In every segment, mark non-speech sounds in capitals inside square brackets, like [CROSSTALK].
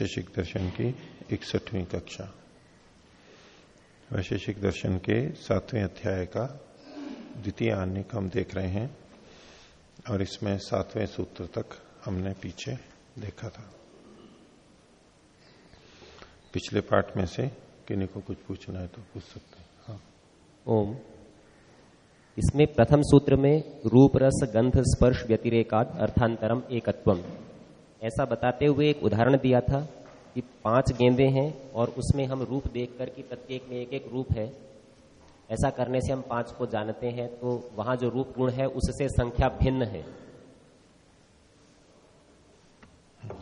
वैशेषिक दर्शन की इकसठवीं कक्षा। वैशेषिक दर्शन के सातवें अध्याय का द्वितीय आन्य हम देख रहे हैं और इसमें सातवें सूत्र तक हमने पीछे देखा था। पिछले पाठ में से किन्हीं को कुछ पूछना है तो पूछ सकते हैं। हाँ। ओम। इसमें प्रथम सूत्र में रूप, रस, गंध, स्पर्श व्यतिरेकाद अर्थांतरम, एकत्वम। ऐसा बताते हुए एक उदाहरण दिया था कि पाँच गेंदे हैं और उसमें हम रूप देख कर कि प्रत्येक में एक एक रूप है। ऐसा करने से हम पाँच को जानते हैं तो वहाँ जो रूप गुण है, उससे संख्या भिन्न है।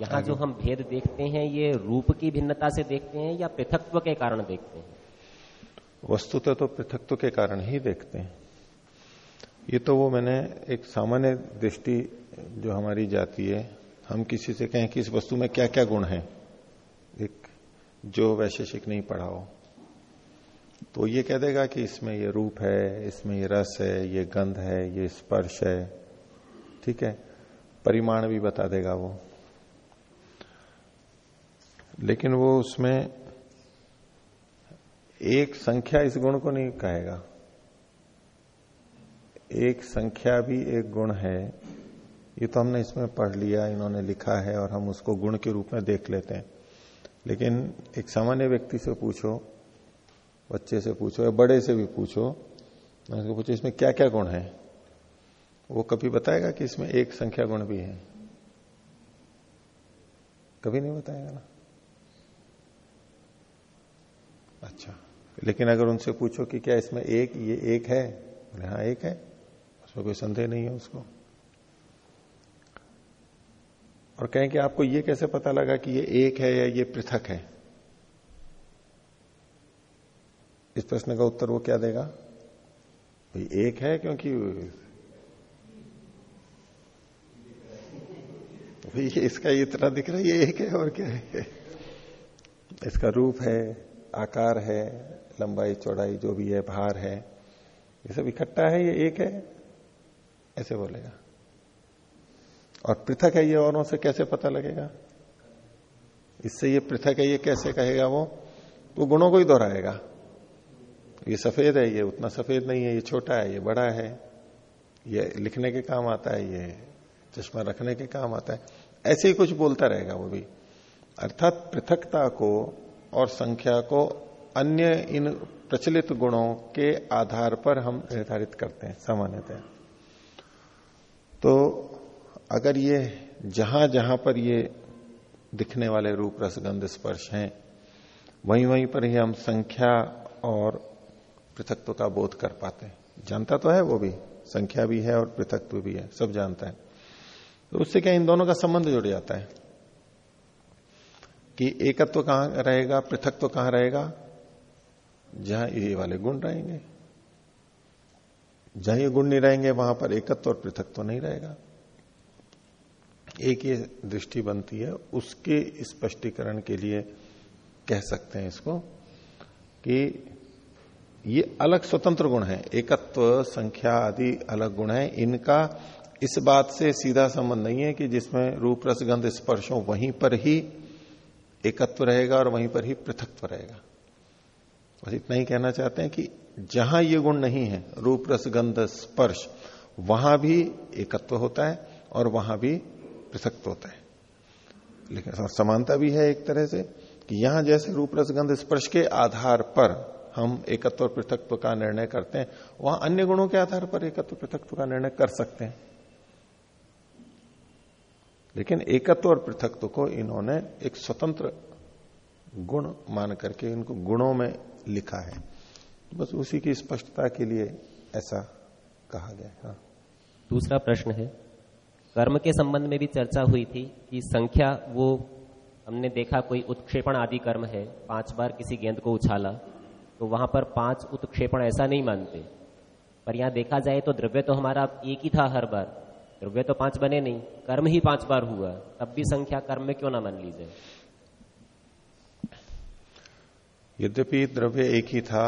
यहाँ जो हम भेद देखते हैं, ये रूप की भिन्नता से देखते हैं या पृथकत्व के कारण देखते हैं? वस्तुतः तो पृथकत्व के कारण ही देखते हैं। ये तो वो मैंने एक सामान्य दृष्टि जो हमारी जाती है हम किसी से कहें कि इस वस्तु में क्या क्या गुण है? एक, जो वैशेषिक नहीं पढ़ा हो। तो ये कह देगा कि इसमें ये रूप है, इसमें ये रस है, ये गंध है, ये स्पर्श है। ठीक है? परिमाण भी बता देगा वो। लेकिन वो उसमें एक संख्या इस गुण को नहीं कहेगा। एक संख्या भी एक गुण है। ये तो हमने इसमें पढ़ लिया, इन्होंने लिखा है और हम उसको गुण के रूप में देख लेते हैं। लेकिन एक सामान्य व्यक्ति से पूछो, बच्चे से पूछो या बड़े से भी पूछो उसको पूछो, इसमें क्या क्या गुण है? वो कभी बताएगा कि इसमें एक संख्या गुण भी है? कभी नहीं बताएगा ना? अच्छा लेकिन अगर उनसे पूछो कि क्या इसमें एक, ये एक है? बोले हाँ एक है। उसमें कोई संदेह नहीं है उसको। और कहें कि आपको यह कैसे पता लगा कि ये एक है या ये पृथक है? इस प्रश्न का उत्तर वो क्या देगा? भाई, एक है क्योंकि भाई, इसका इतना दिख रहा है, ये एक है और क्या है? इसका रूप है, आकार है, लंबाई, चौड़ाई, जो भी है, भार है, ये सब इकट्ठा है, ये एक है? ऐसे बोलेगा। और पृथक है ये औरों से कैसे पता लगेगा? इससे ये पृथक है, ये कैसे कहेगा वो? तो गुणों को ही दोहराएगा। ये सफ़ेद है, ये उतना सफ़ेद नहीं है, ये छोटा है, ये बड़ा है। ये लिखने के काम आता है, ये चश्मा रखने के काम आता है। ऐसे ही कुछ बोलता रहेगा वो भी। अर्थात पृथकता को और संख्या को अन्य इन प्रचलित गुणों के आधार पर हम निर्धारित करते हैं सामान्यतः तो अगर ये जहाँ जहाँ पर ये दिखने वाले रूप रसगंध स्पर्श हैं, वहीं वहीं पर ही हम संख्या और पृथकत्व का बोध कर पाते हैं। जानता तो है वो भी, संख्या भी है और पृथकत्व भी है, सब जानता है। तो उससे क्या इन दोनों का संबंध जुड़ जाता है? कि एकत्व कहाँ रहेगा, पृथकत्व कहाँ रहेगा? जहाँ ये वाले गुण रहेंगे। जहाँ ये गुण नहीं रहेंगे, वहाँ पर एकत्व और पृथकत्व नहीं रहेगा। एक ये दृष्टि बनती है, उसके स्पष्टीकरण के लिए कह सकते हैं इसको कि ये अलग स्वतंत्र गुण है, एकत्व, संख्या आदि अलग गुण है। इनका इस बात से सीधा संबंध नहीं है कि जिसमें रूप रसगंध स्पर्शों वहीं पर ही एकत्व रहेगा और वहीं पर ही पृथकत्व रहेगा। बस इतना ही कहना चाहते हैं कि जहाँ ये गुण नहीं है, रूप रसगंध स्पर्श, वहाँ भी एकत्व होता है और वहाँ भी पृथक होता है। लेकिन समानता भी है एक तरह से कि यहाँ जैसे रूप रसगंध स्पर्श के आधार पर हम एकत्व और पृथकत्व का निर्णय करते हैं, वहाँ अन्य गुणों के आधार पर एकत्व पृथकत्व का निर्णय कर सकते हैं। लेकिन एकत्व और पृथकत्व को इन्होंने एक स्वतंत्र गुण मान करके इनको गुणों में लिखा है। बस उसी की स्पष्टता के लिए ऐसा कहा गया हाँ। दूसरा प्रश्न है कर्म के संबंध में भी चर्चा हुई थी कि संख्या, वो, हमने देखा कोई उत्क्षेपण आदि कर्म है, पाँच बार किसी गेंद को उछाला तो वहाँ पर पाँच उत्क्षेपण ऐसा नहीं मानते। पर यहाँ देखा जाए तो द्रव्य तो हमारा एक ही था हर बार, द्रव्य तो पाँच बने नहीं, कर्म ही पाँच बार हुआ, तब भी संख्या कर्म में क्यों ना मान ली जाए यद्यपि द्रव्य एक ही था,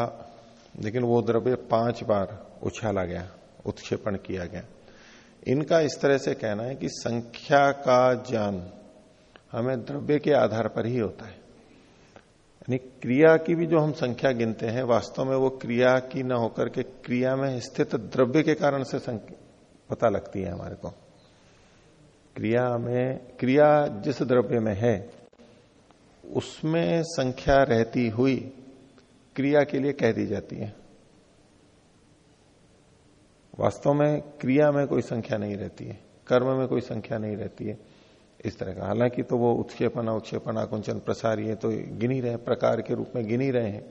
लेकिन वो द्रव्य पाँच बार उछाला गया, उत्क्षेपण किया गया। इनका इस तरह से कहना है कि संख्या का ज्ञान हमें द्रव्य के आधार पर ही होता है। यानी क्रिया की भी जो हम संख्या गिनते हैं, वास्तव में वो क्रिया की न होकर के क्रिया में स्थित द्रव्य के कारण से पता लगती है हमारे को। क्रिया में, क्रिया जिस द्रव्य में है, उसमें संख्या रहती हुई क्रिया के लिए कह दी जाती है। वास्तव में क्रिया में कोई संख्या नहीं रहती है, कर्म में कोई संख्या नहीं रहती है। इस तरह का। हालाँकि तो वो उत्क्षेपण उत्क्षेपण आकुंचन प्रसार ये तो गिन रहे प्रकार के रूप में गिन रहे हैं।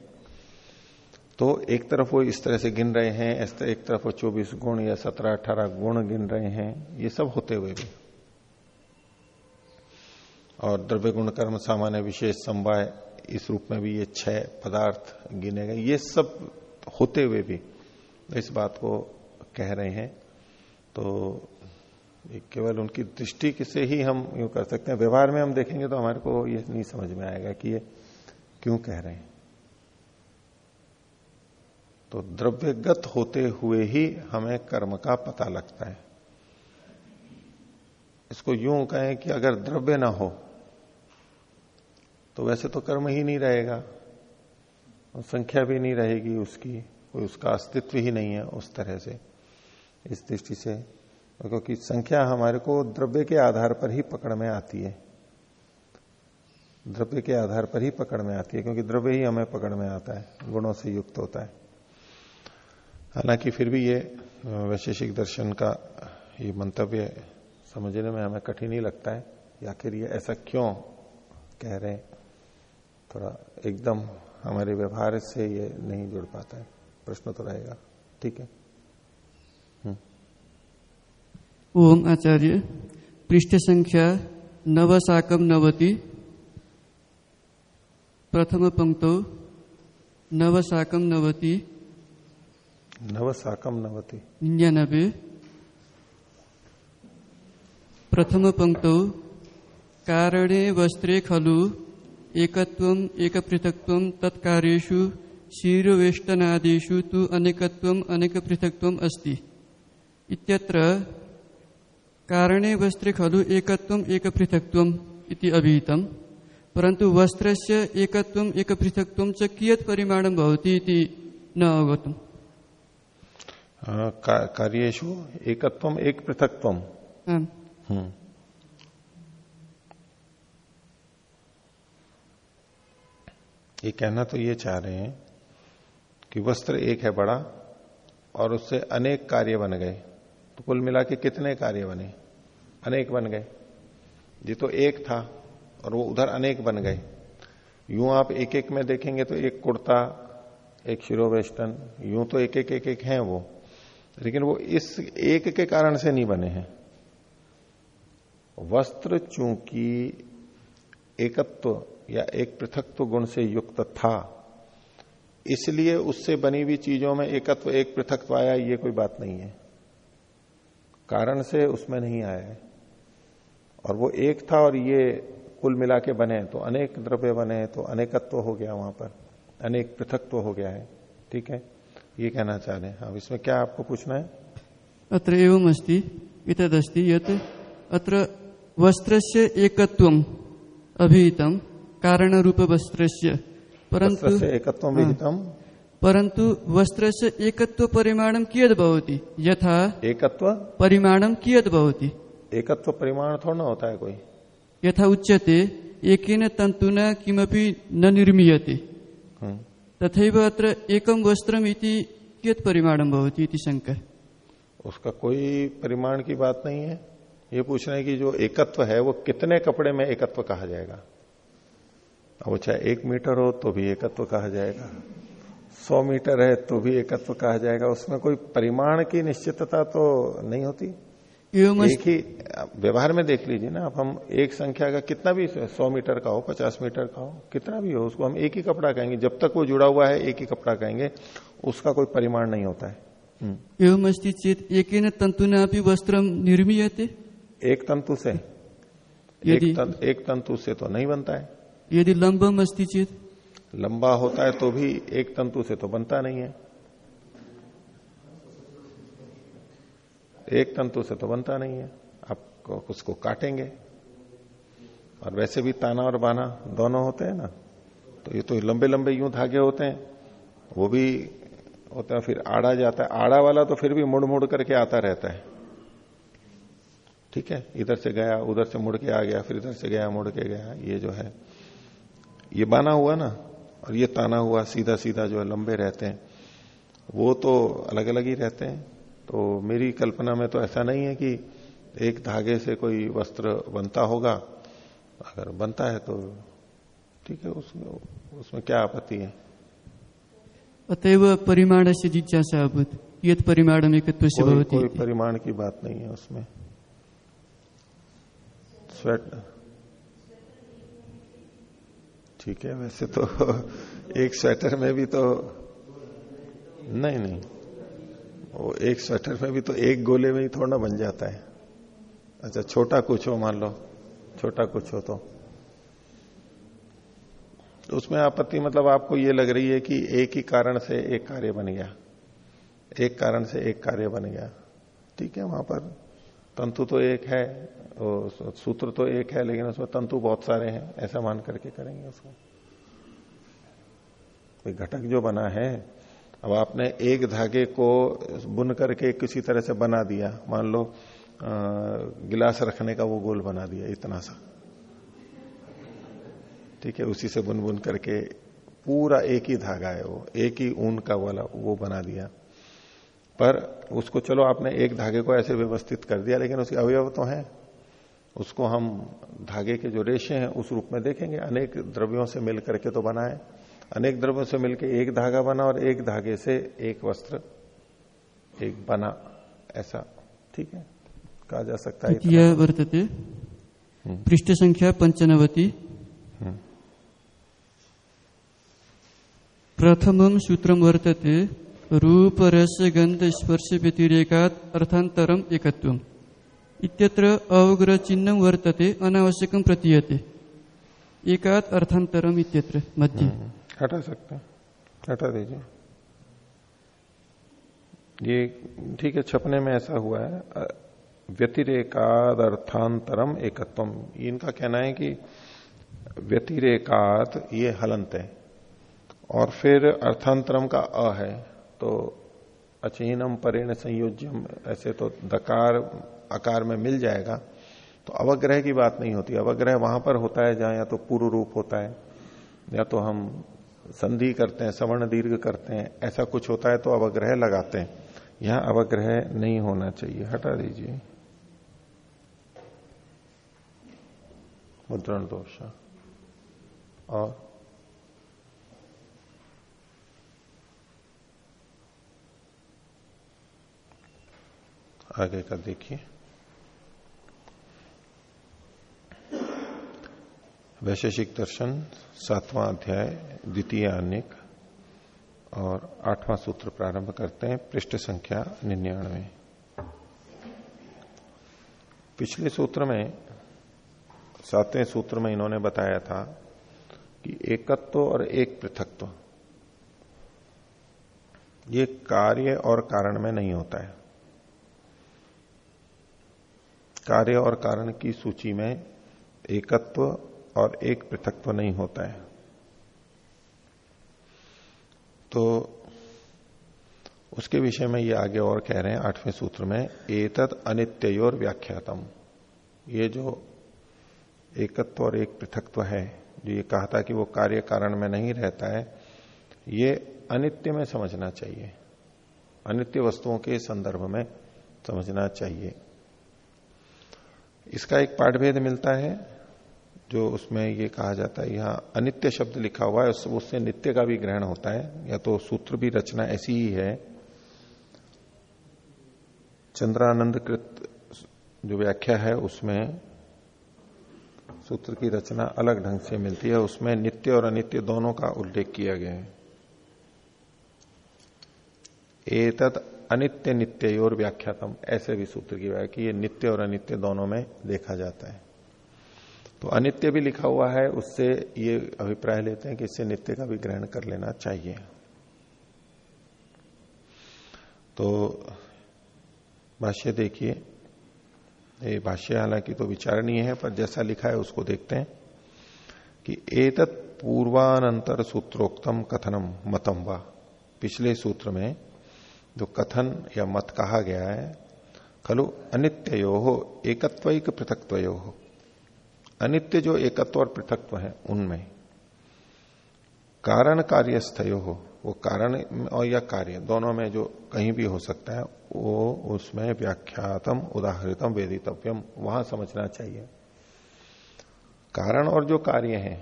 तो एक तरफ़ वो इस तरह से गिन रहे हैं एक तरफ़ वो चौबीस गुण या सत्रह अठारह गुण गिन रहे हैं, ये सब होते हुए भी। और द्रव्य गुण कर्म सामान्य विशेष समवाय इस रूप में भी ये छह पदार्थ गिने गए। ये सब होते हुए भी, इस बात को कह रहे हैं तो केवल उनकी दृष्टि से ही हम यूँ कर सकते हैं। व्यवहार में हम देखेंगे तो हमारे को ये नहीं समझ में आएगा कि ये क्यों कह रहे हैं। तो द्रव्यगत होते हुए ही हमें कर्म का पता लगता है। इसको यूँ कहें कि अगर द्रव्य ना हो तो वैसे तो कर्म ही नहीं रहेगा संख्या भी नहीं रहेगी उसकी, कोई उसका अस्तित्व ही नहीं है उस तरह से। इस दृष्टि से, क्योंकि संख्या हमारे को द्रव्य के आधार पर ही पकड़ में आती है। द्रव्य के आधार पर ही पकड़ में आती है, क्योंकि द्रव्य ही हमें पकड़ में आता है, गुणों से युक्त होता है। हालाँकि फिर भी ये वैशेषिक दर्शन का ये मंतव्य समझने में हमें कठिन ही लगता है या आखिर ये ऐसा क्यों कह रहे हैं। थोड़ा एकदम हमारे व्यवहार से ये नहीं जुड़ पाता है। प्रश्न तो रहेगा। ठीक है। ओम आचार्य पृष्ठ संख्या नव साकम नवति प्रथम पंक्त नव साकम नवति नव साकम नवति। निन्यानबे प्रथम पंक्तो कारणे वस्त्रे खलु एकत्वम एक पृथक्त्वम तत्कार्येषु शिरोवेष्टनादिषु तु अनेकत्वम अनेक पृथक्त्वम अस्ति। इत्यत्र कारणे वस्त्रे खलु एकत्वम एक पृथक्त्वम इति अभिहितम परंतु वस्त्रस्य एकत्वम एक पृथक्त्वम च कियत् परिमाणं भवति इति न अवगतम। कार्येषु एकत्वम एक पृथक्त्वम हम्म। ये कहना तो ये चाह रहे हैं कि वस्त्र एक है बड़ा और उससे अनेक कार्य बन गए। तो कुल मिला के कितने कार्य बने? अनेक बन गए। ये तो एक था और वो उधर अनेक बन गए। यूँ आप एक एक में देखेंगे तो एक कुर्ता, एक शिरोवेस्टन यूँ तो एक एक एक एक हैं वो। लेकिन वो इस एक के कारण से नहीं बने हैं। वस्त्र चूँकि एकत्व या एक पृथकत्व गुण से युक्त था, इसलिए उससे बनी हुई चीज़ों में एकत्व, एक पृथकत्व आया, ये कोई बात नहीं है। कारण से उसमें नहीं आया है। और वो एक था और ये कुल मिला के बने तो अनेक द्रव्य बने तो अनेकत्व हो गया वहाँ पर अनेक पृथकत्व हो गया है ठीक है? ये कहना चाह रहे हैं। अब इसमें क्या आपको पूछना है? अत्र एवं अस्ति इतदस्ति यत अत्र वस्त्रस्य एकत्वम अभिहितम कारण रूप वस्त्रस्य परंतु एकत्व विहितम परंतु वस्त्र से एकत्व परिमाणम कियद भवती? यथा एकत्व? परिमाणम कियद भवती? एकत्व परिमाण थोड़ा ना होता है कोई। यथा उच्यते एक तंतुना किमपि न निर्मीयते। हम्म। तथा अत्र एकम वस्त्रम इति कियत परिमाणम भवती इति शंका उसका कोई परिमाण की बात नहीं है। ये पूछ रहे हैं कि जो एकत्व है वो कितने कपड़े में एकत्व कहा जाएगा? अब चाहे एक मीटर हो तो भी एकत्व कहा जाएगा। सौ मीटर है तो भी एकत्व कहा जाएगा। उसमें कोई परिमाण की निश्चितता तो नहीं होती? एक ही व्यवहार में देख लीजिए ना अब हम एक संख्या का कितना भी सौ मीटर का हो पचास मीटर का हो कितना भी हो उसको हम एक ही कपड़ा कहेंगे। जब तक वो जुड़ा हुआ है एक ही कपड़ा कहेंगे उसका कोई परिमाण नहीं होता है। हम्म। एवमस्ति चेत एकेन तंतुना अपि वस्त्रम निर्मीयते? एक तंतु से। एक, यदि- तं, एक तंतु से तो नहीं बनता है। यदि लंबम अस्ति चेत? लंबा होता है तो भी एक तंतु से तो बनता नहीं है। एक तंतु से तो बनता नहीं है। आप उसको काटेंगे। और वैसे भी ताना और बाना दोनों होते हैं ना तो ये तो लंबे लंबे यूँ धागे होते हैं। वो भी होता है, फिर आड़ा जाता है। आड़ा वाला तो फिर भी मुड़ मुड़ करके आता रहता है। ठीक है? इधर से गया, उधर से मुड़ के आ गया, फिर इधर से गया, मुड़ के गया। ये जो है, ये बाना हुआ ना, और ये ताना हुआ सीधा सीधा जो है लंबे रहते हैं। वो तो अलग अलग ही रहते हैं। तो मेरी कल्पना में तो ऐसा नहीं है कि एक धागे से कोई वस्त्र बनता होगा। अगर बनता है तो ठीक है उसमें उसमें क्या आपत्ति है? अतएव परिमाण से जिज्ञासा अभूत। यद परिमाणम एकत्व से कोई, कोई परिमाण की बात नहीं है उसमें। स्वेट ठीक है वैसे तो [LAUGHS] एक स्वेटर में भी तो नहीं नहीं। वो एक स्वेटर में भी तो एक गोले में ही थोड़ा बन जाता है। अच्छा छोटा कुछ हो, मान लो, छोटा कुछ हो तो। तो उसमें आपत्ति मतलब आपको ये लग रही है कि एक ही कारण से एक कार्य बन गया। एक कारण से एक कार्य बन गया। ठीक है, वहाँ पर तंतु तो एक है सूत्र तो एक है, लेकिन उसमें तंतु बहुत सारे हैं, ऐसा मान करके करेंगे उसको। कोई घटक जो बना है अब आपने एक धागे को बुन करके किसी तरह से बना दिया। मान लो गिलास रखने का वो गोल बना दिया, इतना सा। ठीक है, उसी से बुन बुन करके पूरा एक ही धागा है वो, एक ही ऊन का वाला वो बना दिया। पर उसको चलो, आपने एक धागे को ऐसे व्यवस्थित कर दिया, लेकिन उसके अवयव तो हैं। उसको हम धागे के जो रेशे हैं, उस रूप में देखेंगे। अनेक द्रव्यों से मिल करके तो बना है अनेक द्रव्यों से मिलकर एक धागा बना और एक धागे से एक वस्त्र एक बना। ऐसा ठीक है? कहा जा सकता है यह वर्तते। पृष्ठ संख्या पंचनवति। हम्म। प्रथमं सूत्रम वर्तते रूप रस गंध स्पर्श व्यतिरेकात अर्थांतरम एकत्वम। इत्यत्र अवग्रह चिन्ह वर्तते अनावश्यकम प्रतीयते। एकात अर्थांतरम इत्यत्र मध्य। हटा सकते हैं। हटा दीजिए। ये ठीक है, छपने में ऐसा हुआ है। व्यतिरेकाद अर्थांतरम एकत्वम। इनका कहना है कि व्यतिरेकात ये हलंत है। और फिर अर्थांतरम का अ है तो अचीनम, परिण, संयोज्यम, ऐसे तो दकार, आकार में मिल जाएगा। तो अवग्रह की बात नहीं होती। अवग्रह वहाँ पर होता है, जहाँ या तो पूर्व रूप होता है, या तो हम संधि करते हैं, सवर्ण दीर्घ करते हैं, ऐसा कुछ होता है तो अवग्रह लगाते हैं। यहाँ अवग्रह नहीं होना चाहिए, हटा दीजिए। मुद्रण दोष। और आगे का देखिए। वैशेषिक दर्शन, सातवां अध्याय, द्वितीय अनेक और आठवां सूत्र प्रारंभ करते हैं, पृष्ठ संख्या निन्यानवे। पिछले सूत्र में, सातवें सूत्र में इन्होंने बताया था कि एकत्व और एक पृथकत्व, ये कार्य और कारण में नहीं होता है। कार्य और कारण की सूची में एकत्व और एक पृथकत्व नहीं होता है। तो उसके विषय में ये आगे और कह रहे हैं, आठवें सूत्र में, एतद अनित्योर व्याख्यातम। ये जो एकत्व और एक पृथकत्व है, जो ये कहा था कि वो कार्य कारण में नहीं रहता है, ये अनित्य में समझना चाहिए। अनित्य वस्तुओं के संदर्भ में समझना चाहिए। इसका एक पाठभेद मिलता है जो उसमें ये कहा जाता है, यहाँ अनित्य शब्द लिखा हुआ है उससे नित्य का भी ग्रहण होता है, या तो सूत्र भी रचना ऐसी ही है। चंद्रानंद कृत जो व्याख्या है, उसमें सूत्र की रचना अलग ढंग से मिलती है, उसमें नित्य और अनित्य दोनों का उल्लेख किया गया है। एतत अनित्य नित्य और व्याख्यातम, ऐसे भी सूत्र की व्याख्या ये नित्य और अनित्य दोनों में देखा जाता है। तो अनित्य भी लिखा हुआ है, उससे ये अभिप्राय लेते हैं कि इससे नित्य का भी ग्रहण कर लेना चाहिए। तो भाष्य देखिए, ये भाष्य हालाँकि तो विचारणीय है, पर जैसा लिखा है उसको देखते हैं कि एतत् पूर्वानंतर सूत्रोक्तम कथनम मतम व। पिछले सूत्र में जो कथन या मत कहा गया है, खलु अनित्यो हो एकत्व पृथकत्व हो अनित्य जो एकत्व और पृथकत्व है उनमें, कारण कार्यस्थयो हो, वो कारण और या कार्य, दोनों में जो कहीं भी हो सकता है, वो उसमें व्याख्यातम, उदाहरितम, वेदितव्यम, वहाँ समझना चाहिए। कारण और जो कार्य है,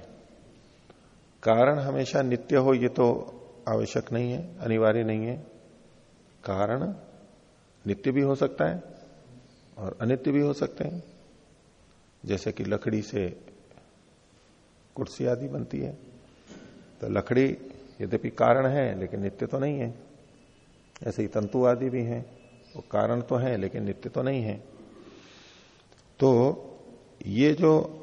कारण हमेशा नित्य हो, ये तो आवश्यक नहीं है, अनिवार्य नहीं है। कारण नित्य भी हो सकता है और अनित्य भी हो सकते हैं। जैसे कि लकड़ी से कुर्सी आदि बनती है। तो लकड़ी यद्यपि कारण है, लेकिन नित्य तो नहीं है। ऐसे ही तंतु आदि भी हैं, वो कारण तो है, लेकिन नित्य तो नहीं है। तो ये जो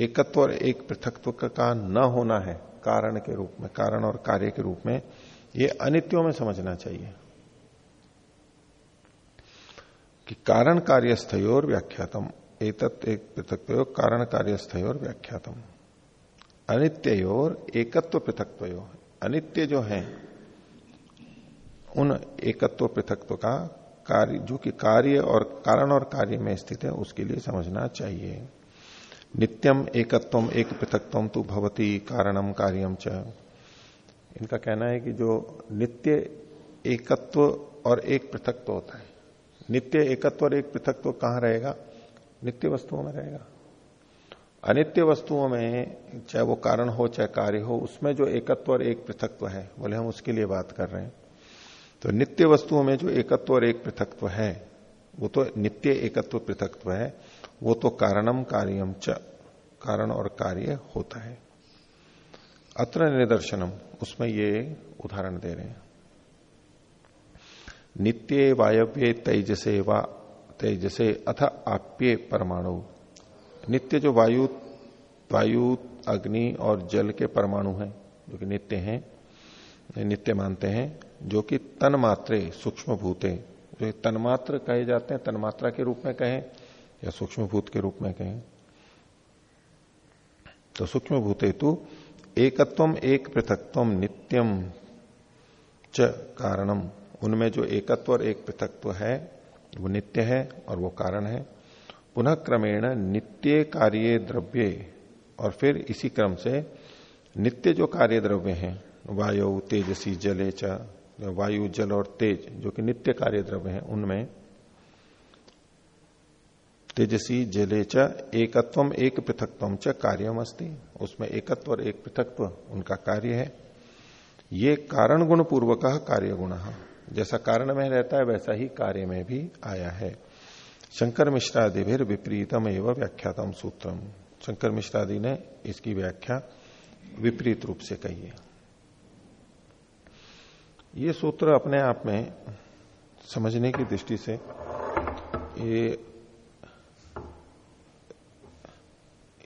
एकत्व और एक पृथकत्व का न होना है, कारण के रूप में, कारण और कार्य के रूप में, ये अनित्यों में समझना चाहिए। कि कारण कार्य कार्यस्थयोर व्याख्यातम एतत् एक पृथक कारण कार्यस्थयोर व्याख्यातम। अनित्य अनित्योर एकत्व पृथकत्व अनित्य जो है, उन एकत्व पृथकत्व का कार्य, जो कि कार्य और कारण और कार्य में स्थित है, उसके लिए समझना चाहिए। नित्यम एकत्वम एक पृथकत्वम तो भवती कारणम कार्यम च। इनका कहना है कि जो नित्य एकत्व और एक पृथकत्व होता है, नित्य एकत्व और एक पृथकत्व कहाँ रहेगा? नित्य वस्तुओं में रहेगा। अनित्य वस्तुओं में चाहे वो कारण हो, चाहे कार्य हो, उसमें जो एकत्व और एक पृथकत्व है बोले हम उसके लिए बात कर रहे हैं तो नित्य वस्तुओं में जो एकत्व और एक पृथकत्व है, वो तो नित्य एकत्व पृथकत्व है, वो तो कारणम कार्यम च, कारण और कार्य होता है। अत्र निदर्शनम, उसमें ये उदाहरण दे रहे हैं। नित्य वायव्य तेजसे वा तेजसे अथ आप्य परमाणु। नित्य जो वायु वायु, अग्नि और जल के परमाणु हैं, जो कि नित्य हैं, नित्य मानते हैं, जो कि तन्मात्रे सूक्ष्म भूते जो तन्मात्र कहे जाते हैं, तन्मात्रा के रूप में कहें या सूक्ष्म भूत के रूप में कहें। तो सूक्ष्म भूते तो एकत्वम एक पृथकत्व नित्यम च कारणम। उनमें जो एकत्व और एक पृथकत्व है वो नित्य है और वो कारण है। पुनः क्रमेण नित्य कार्य द्रव्य, और फिर इसी क्रम से नित्य जो कार्य द्रव्य हैं, वायु, तेजसी, जले च, वायु, जल और तेज, जो कि नित्य कार्य द्रव्य हैं, उनमें तेजसी, जले च, एकत्वम, एक पृथकत्व च कार्यम अस्ति। उसमें एकत्व और एक पृथकत्व उनका कार्य है। ये कारण गुण पूर्वक कार्य गुण जैसा कारण में रहता है, वैसा ही कार्य में भी आया है। शंकर मिश्रादि भी विपरीतम एवं व्याख्यातम सूत्रम। शंकर मिश्रादि ने इसकी व्याख्या विपरीत रूप से कही है। ये सूत्र अपने आप में समझने की दृष्टि से ये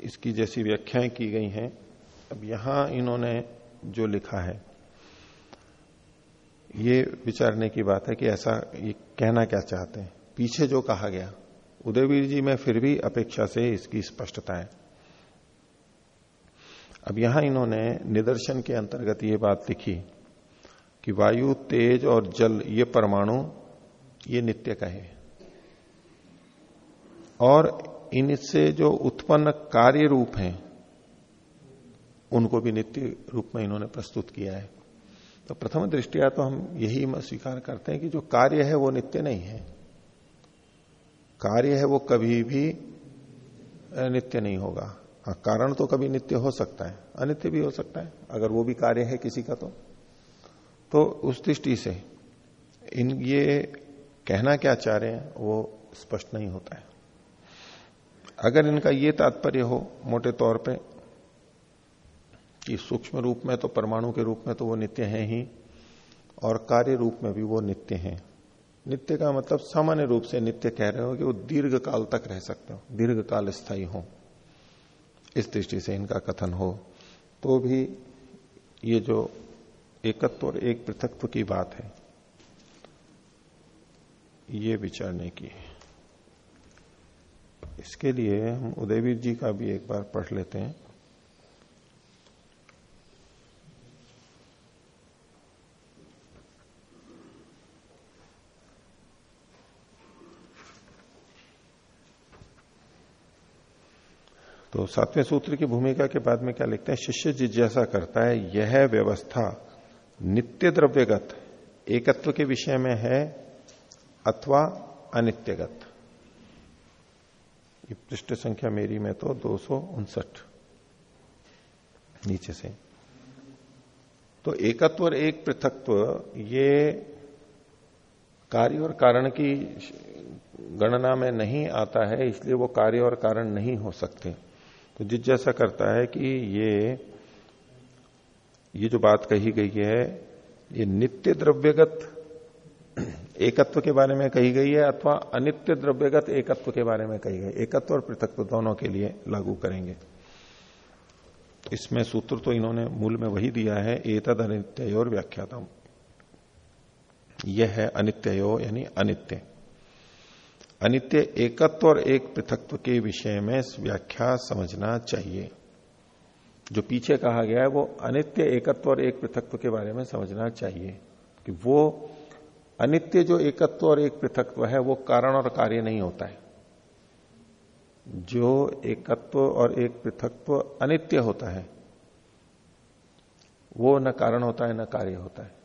इसकी जैसी व्याख्याएँ की गई हैं। अब यहाँ इन्होंने जो लिखा है ये विचारने की बात है कि ऐसा ये कहना क्या चाहते हैं? पीछे जो कहा गया, उदयवीर जी, में फिर भी अपेक्षा से इसकी स्पष्टता है। अब यहाँ इन्होंने निदर्शन के अंतर्गत ये बात लिखी कि वायु, तेज और जल, ये परमाणु, ये नित्य कहे। और इनसे जो उत्पन्न कार्य रूप हैं, उनको भी नित्य रूप में इन्होंने प्रस्तुत किया है। तो प्रथम दृष्टिया तो हम यही स्वीकार करते हैं कि जो कार्य है वो नित्य नहीं है। कार्य है वो कभी भी नित्य नहीं होगा। हाँ कारण तो कभी नित्य हो सकता है, अनित्य भी हो सकता है, अगर वो भी कार्य है किसी का तो। तो उस दृष्टि से इन, ये कहना क्या चाह रहे हैं, वो स्पष्ट नहीं होता है। अगर इनका ये तात्पर्य हो मोटे तौर पे कि सूक्ष्म रूप में तो परमाणु के रूप में तो वो नित्य है ही, और कार्य रूप में भी वो नित्य है। नित्य का मतलब सामान्य रूप से नित्य कह रहे हो कि वो दीर्घ काल तक रह सकते हो दीर्घ काल स्थायी हो। इस दृष्टि से इनका कथन हो तो भी ये जो एकत्व और एक पृथकत्व की बात है, ये विचारने की है। इसके लिए हम उदयवीर जी का भी एक बार पढ़ लेते हैं। तो सातवें सूत्र की भूमिका के बाद में क्या लिखते हैं? शिष्य जिज्ञासा करता है, यह व्यवस्था नित्य द्रव्यगत एकत्व के विषय में है अथवा अनित्यगत। ये पृष्ठ संख्या मेरी में तो दो सौ उनसठ। नीचे से। तो एकत्व और एक पृथकत्व, ये कार्य और कारण की गणना में नहीं आता है, इसलिए वो कार्य और कारण नहीं हो सकते। तो जिज्ञासा करता है कि ये ये जो बात कही गई है, ये नित्य द्रव्यगत एकत्व के बारे में कही गई है अथवा अनित्य द्रव्यगत एकत्व के बारे में कही गई एकत्व और पृथकत्व दोनों के लिए लागू करेंगे। इसमें सूत्र तो इन्होंने मूल में वही दिया है, एतद अनित्य और व्याख्यातम। यह है अनित्यो यानी अनित्य। अनित्य एकत्व और एक पृथकत्व के विषय में व्याख्या समझना चाहिए। जो पीछे कहा गया है, वो अनित्य एकत्व और एक पृथकत्व के बारे में समझना चाहिए कि वो अनित्य जो एकत्व और एक पृथकत्व है, वो कारण और कार्य नहीं होता है। जो एकत्व और एक पृथकत्व अनित्य होता है, वो न कारण होता है, न कार्य होता है।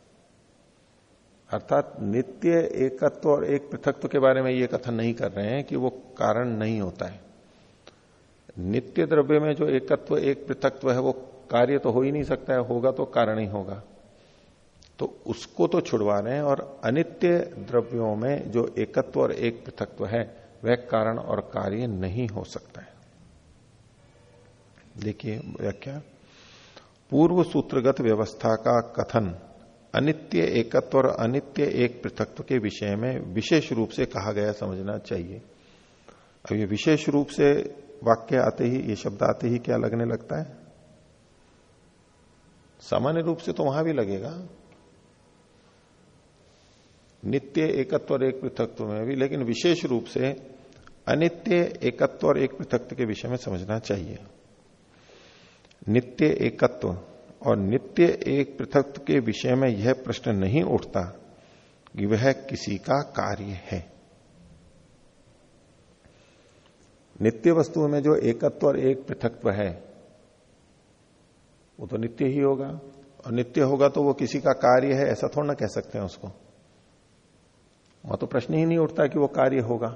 अर्थात नित्य एकत्व और एक पृथकत्व के बारे में ये कथन नहीं कर रहे हैं कि वो कारण नहीं होता है। नित्य द्रव्य में जो एकत्व, एक पृथकत्व है, वो कार्य तो हो ही नहीं सकता है, होगा तो कारण ही होगा। तो उसको तो छुड़वा रहे हैं और अनित्य द्रव्यों में जो एकत्व और एक पृथकत्व है, वह कारण और कार्य नहीं हो सकता है। देखिए व्याख्या। पूर्व सूत्रगत व्यवस्था का कथन अनित्य एकत्व और अनित्य एक पृथकत्व के विषय में विशेष रूप से कहा गया समझना चाहिए। अब ये विशेष रूप से वाक्य आते ही, ये शब्द आते ही क्या लगने लगता है? सामान्य रूप से तो वहाँ भी लगेगा। नित्य एकत्व और एक पृथकत्व में भी, लेकिन विशेष रूप से अनित्य एकत्व और एक पृथकत्व के विषय में समझना चाहिए। नित्य एकत्व और नित्य एक पृथक के विषय में यह प्रश्न नहीं उठता कि वह किसी का कार्य है। नित्य वस्तु में जो एकत्व और एक पृथकत्व है, वो तो नित्य ही होगा। और नित्य होगा तो वो किसी का कार्य है, ऐसा थोड़ा ना कह सकते हैं उसको। वहाँ तो प्रश्न ही नहीं उठता कि वो कार्य होगा।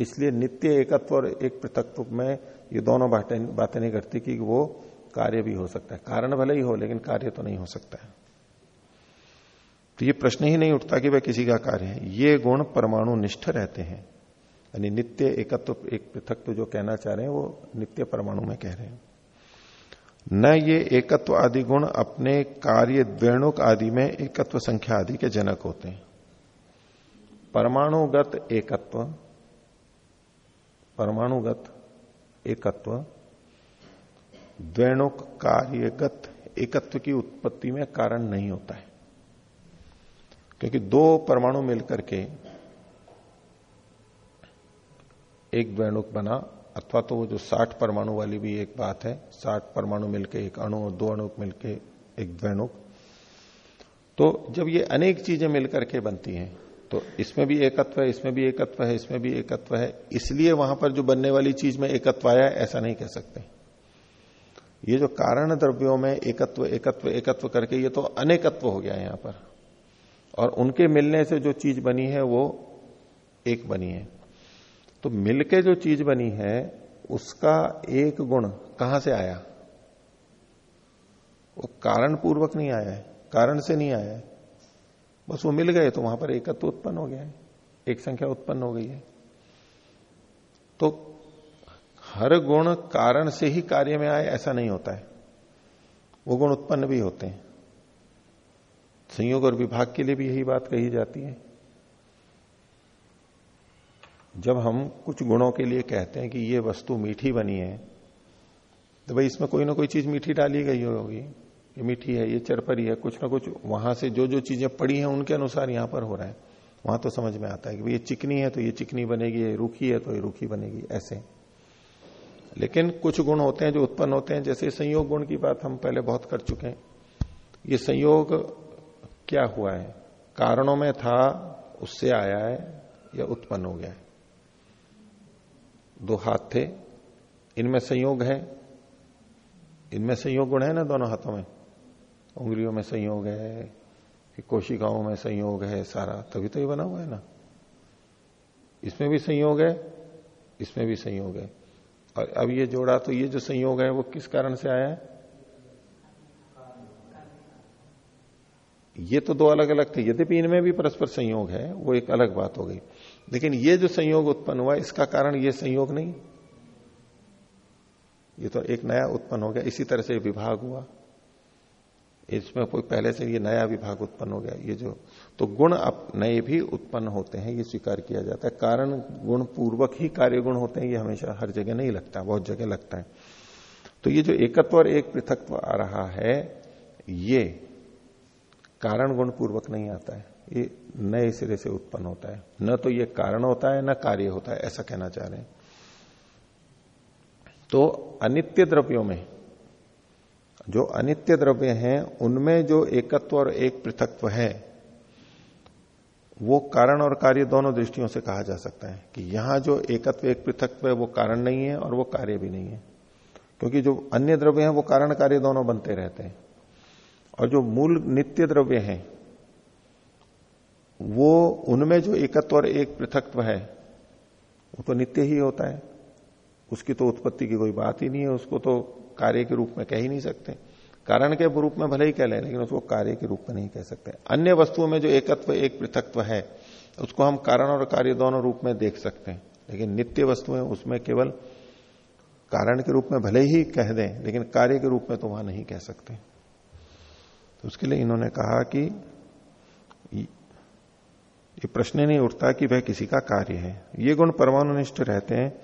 इसलिए नित्य एकत्व और एक पृथकत्व में ये दोनों बातें बातें नहीं करती कि वो कार्य भी हो सकता है। कारण भले ही हो, लेकिन कार्य तो नहीं हो सकता है। तो ये प्रश्न ही नहीं उठता कि वह किसी का कार्य है। ये गुण परमाणु निष्ठ रहते हैं। यानी नित्य एकत्व, एक पृथक तो जो कहना चाह रहे हैं, वो नित्य परमाणु में कह रहे हैं। न ये एकत्व आदि गुण अपने कार्य द्वेणुक आदि में एकत्व संख्या आदि के जनक होते हैं। परमाणुगत एकत्व परमाणुगत एकत्व द्वैणुक कार्यगत एकत्व की उत्पत्ति में कारण नहीं होता है। क्योंकि दो परमाणु मिलकर के एक द्वैणुक बना, अथवा तो वो जो साठ परमाणु वाली भी एक बात है, साठ परमाणु मिलकर एक अणु और दो अणु मिलकर एक द्वैणुक। तो जब ये अनेक चीज़ें मिलकर के बनती हैं तो इसमें भी एकत्व है, इसमें भी एकत्व है, इसमें भी एकत्व है, इसलिए वहाँ पर जो बनने वाली चीज़ में एकत्व आया ऐसा नहीं कह सकते। ये जो कारण द्रव्यों में एकत्व एकत्व एकत्व करके ये तो अनेकत्व हो गया यहाँ पर। और उनके मिलने से जो चीज़ बनी है, वो एक बनी है। तो मिलके जो चीज़ बनी है, उसका एक गुण कहाँ से आया? वो कारण पूर्वक नहीं आया है, कारण से नहीं आया है। बस वो मिल गए तो वहाँ पर एकत्व उत्पन्न हो गया है। एक संख्या उत्पन्न हो गई है। तो हर गुण कारण से ही कार्य में आए, ऐसा नहीं होता है। वो गुण उत्पन्न भी होते हैं। संयोग और विभाग के लिए भी यही बात कही जाती है। जब हम कुछ गुणों के लिए कहते हैं कि ये वस्तु मीठी बनी है तो भाई इसमें कोई ना कोई चीज़ मीठी डाली गई होगी। ये मीठी है, ये चरपरी है, कुछ ना कुछ वहाँ से जो जो चीज़ें पड़ी हैं, उनके अनुसार यहाँ पर हो रहा है। वहाँ तो समझ में आता है कि भाई ये चिकनी है तो ये चिकनी बनेगी, ये रूखी है तो ये रूखी बनेगी, ऐसे। लेकिन कुछ गुण होते हैं जो उत्पन्न होते हैं, जैसे संयोग गुण की बात हम पहले बहुत कर चुके हैं। ये संयोग क्या हुआ है? कारणों में था, उससे आया है, या उत्पन्न हो गया है? दो हाथ थे, इनमें संयोग है। इनमें संयोग गुण है ना दोनों हाथों में? उंगलियों में संयोग है कोशिकाओं में संयोग है, सारा। तभी तो ये बना हुआ है ना। इसमें भी संयोग है, इसमें भी संयोग है। और अब ये जोड़ा तो ये जो संयोग है, वो किस कारण से आया है? ये तो दो अलग अलग थे। यद्यपि इनमें भी परस्पर संयोग है, वो एक अलग बात हो गई। लेकिन ये जो संयोग उत्पन्न हुआ, इसका कारण ये संयोग नहीं। ये तो एक नया उत्पन्न हो गया, इसी तरह से विभाग हुआ। इसमें कोई पहले से ये नया विभाग उत्पन्न हो गया, ये जो तो गुण नए भी उत्पन्न होते हैं, ये स्वीकार किया जाता है। कारण गुण पूर्वक ही कार्य गुण होते हैं, ये हमेशा हर जगह नहीं लगता बहुत जगह लगता है। तो ये जो एकत्व और एक पृथकत्व आ रहा है, ये कारण गुण पूर्वक नहीं आता है। ये नए सिरे से उत्पन्न होता है। न तो ये कारण होता है, न कार्य होता है, ऐसा कहना चाह रहे हैं। तो अनित्य द्रव्यों में, जो अनित्य द्रव्य हैं, उनमें जो एकत्व और एक पृथकत्व है वो कारण और कार्य दोनों दृष्टियों से कहा जा सकता है कि यहाँ जो एकत्व, एक पृथकत्व है, वो कारण नहीं है और वो कार्य भी नहीं है। क्योंकि जो अन्य द्रव्य हैं, वो कारण कार्य दोनों बनते रहते हैं। और जो मूल नित्य द्रव्य हैं, वो उनमें जो एकत्व और एक पृथकत्व है, वो तो नित्य ही होता है। उसकी तो उत्पत्ति की कोई बात ही नहीं है, उसको तो कार्य के रूप में कह ही नहीं सकते। कारण के रूप में भले ही कह लें, लेकिन उसको कार्य के रूप में नहीं कह सकते। अन्य वस्तुओं में जो एकत्व, एक पृथकत्व है, उसको हम कारण और कार्य दोनों रूप में देख सकते हैं। लेकिन नित्य वस्तुएँ उसमें केवल कारण के रूप में भले ही कह दें, लेकिन कार्य के रूप में तो वहाँ नहीं कह सकते। तो उसके लिए इन्होंने कहा कि ये प्रश्न नहीं उठता कि वह किसी का कार्य है। ये गुण परमाणुनिष्ठ रहते हैं,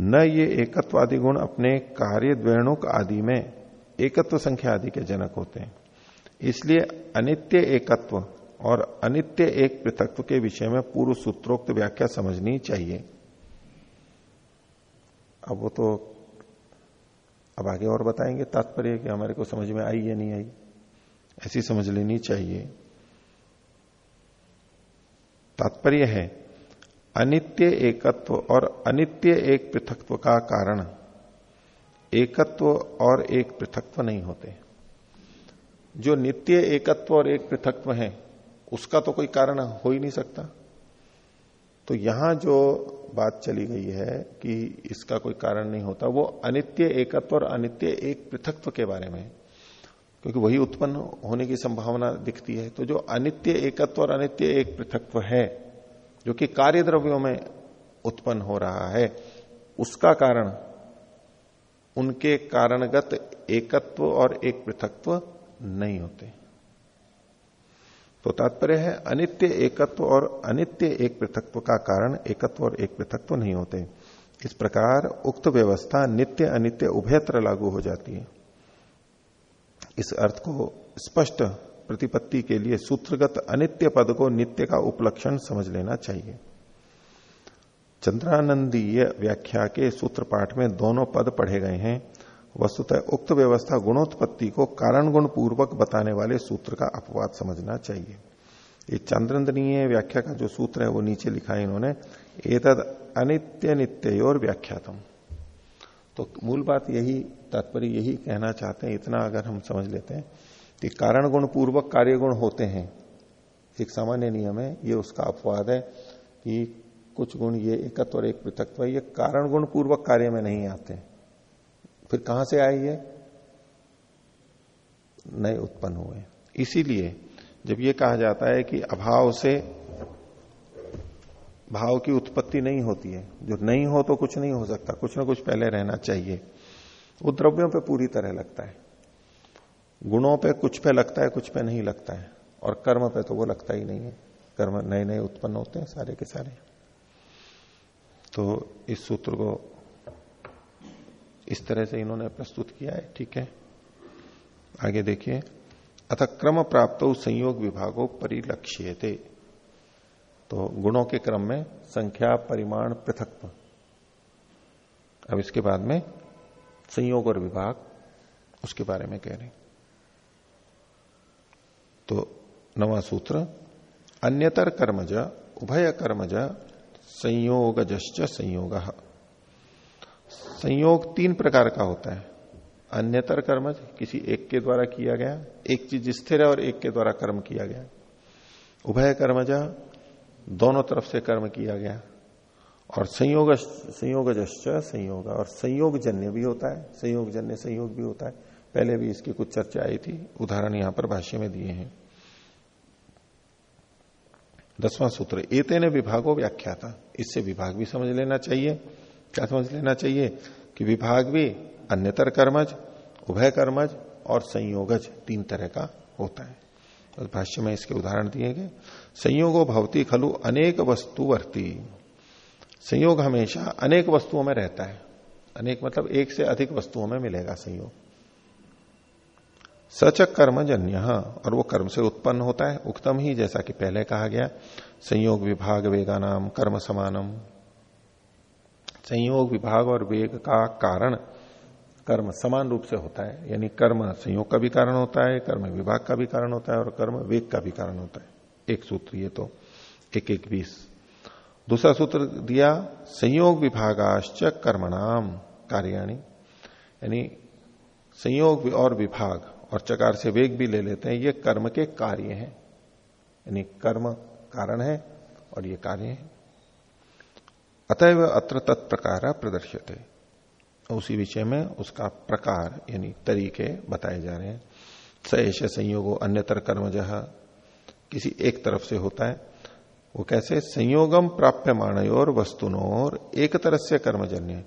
न ये एकत्व गुण अपने कार्य द्वेणुक आदि में। एकत्व संख्या आदि के जनक होते हैं। इसलिए अनित्य एकत्व और अनित्य एक पृथकत्व के विषय में पूर्व सूत्रोक्त व्याख्या समझनी चाहिए। अब वो तो अब आगे और बताएँगे तात्पर्य कि हमारे को समझ में आई या नहीं आई। ऐसी समझ लेनी चाहिए। तात्पर्य है, अनित्य एकत्व और अनित्य एक पृथकत्व का कारण एकत्व और एक पृथकत्व नहीं होते। जो नित्य एकत्व और एक पृथकत्व है, उसका तो कोई कारण हो ही नहीं सकता। तो यहाँ जो बात चली गई है कि इसका कोई कारण नहीं होता, वो अनित्य एकत्व और अनित्य एक पृथकत्व के बारे में क्योंकि वही उत्पन्न होने की संभावना दिखती है। तो जो अनित्य एकत्व और अनित्य एक पृथकत्व है, जो कि कार्य द्रव्यों में उत्पन्न हो रहा है, उसका कारण उनके कारणगत एकत्व और एक पृथकत्व नहीं होते। तो तात्पर्य है, अनित्य एकत्व और अनित्य एक पृथकत्व का कारण एकत्व और एक पृथकत्व नहीं होते। इस प्रकार उक्त व्यवस्था नित्य अनित्य उभयत्र लागू हो जाती है। इस अर्थ को स्पष्ट प्रतिपत्ति के लिए सूत्रगत अनित्य पद को नित्य का उपलक्षण समझ लेना चाहिए। चंद्रानंदीय व्याख्या के सूत्र पाठ में दोनों पद पढ़े गए हैं। वस्तुतः उक्त व्यवस्था गुणोत्पत्ति को कारण गुण पूर्वक बताने वाले सूत्र का अपवाद समझना चाहिए। ये चंद्रंदनीय व्याख्या का जो सूत्र है वो नीचे लिखा है इन्होंने। एतद अनित्य नित्य और व्याख्यातम। तो मूल बात यही, तात्पर्य यही कहना चाहते हैं, इतना अगर हम समझ लेते हैं कि कारण गुण पूर्वक कार्य गुण होते हैं। एक सामान्य नियम है, ये उसका अपवाद है कि कुछ गुण ये एकत्व और एक पृथकत्व ये कारण गुण पूर्वक कार्य में नहीं आते फिर कहाँ से आए ये? नए उत्पन्न हुए। इसीलिए जब ये कहा जाता है कि अभाव से भाव की उत्पत्ति नहीं होती है, जो नहीं हो तो कुछ नहीं हो सकता, कुछ ना कुछ पहले रहना चाहिए। वो द्रव्यों पे पूरी तरह लगता है। गुणों पे कुछ पे लगता है, कुछ पे नहीं लगता है, और कर्म पे तो वो लगता ही नहीं है। कर्म नए नए उत्पन्न होते हैं सारे के सारे। तो इस सूत्र को इस तरह से इन्होंने प्रस्तुत किया है, ठीक है? आगे देखिए। अथ क्रम प्राप्त संयोग विभागों परिलक्ष्य तो गुणों के क्रम में संख्या, परिमाण पृथक अब इसके बाद में संयोग और विभाग, उसके बारे में कह रहे तो नवा सूत्र, अन्यतर कर्मज, उभय कर्मज संयोगजश्च संयोग। संयोग तीन प्रकार का होता है। अन्यतर कर्मज किसी एक के द्वारा किया गया, एक चीज़ स्थिर है और एक के द्वारा कर्म किया गया। उभय कर्मजा दोनों तरफ़ से कर्म किया गया। और संयोग संयोग संयोग, और संयोग जन्य भी होता है। संयोग जन्य संयोग भी होता है। पहले भी इसकी कुछ चर्चा आई थी, उदाहरण यहाँ पर भाष्य में दिए हैं। दसवां सूत्र एते ने विभागो व्याख्या था इससे विभाग भी समझ लेना चाहिए। क्या समझ लेना चाहिए? कि विभाग भी अन्यतर कर्मज, उभय कर्मज और संयोगज तीन तरह का होता है। तो भाष्य में इसके उदाहरण दिए गए। संयोगो भवती खलु अनेक वस्तु वर्ती। संयोग हमेशा अनेक वस्तुओं में रहता है। अनेक मतलब एक से अधिक वस्तुओं में मिलेगा संयोग। सचक कर्मजन्य और वो कर्म से उत्पन्न होता है, उक्तम ही जैसा कि पहले कहा गया, संयोग विभाग वेगा नाम कर्म समानम। संयोग विभाग और वेग का कारण कर्म समान रूप से होता है, यानी कर्म संयोग का भी कारण होता है, कर्म विभाग का भी कारण होता है, और कर्म वेग का भी कारण होता है। एक सूत्र ये तो एक एक बीस। दूसरा सूत्र दिया, संयोग विभागाश्च कर्मणाम, कार्याणी। यानी संयोग और विभाग और चकार से वेग भी ले लेते हैं। ये कर्म के कार्य हैं। यानी कर्म कारण है और ये कार्य है। अतएव अत्र तत्प्रकार प्रदर्शित है उसी विषय में उसका प्रकार, यानी तरीके बताए जा रहे हैं। स ऐसे संयोगो अन्यतर कर्म जहा किसी एक तरफ़ से होता है। वो कैसे? संयोगम प्राप्य माणयोर वस्तुनोर एक तरह से कर्मजन्य।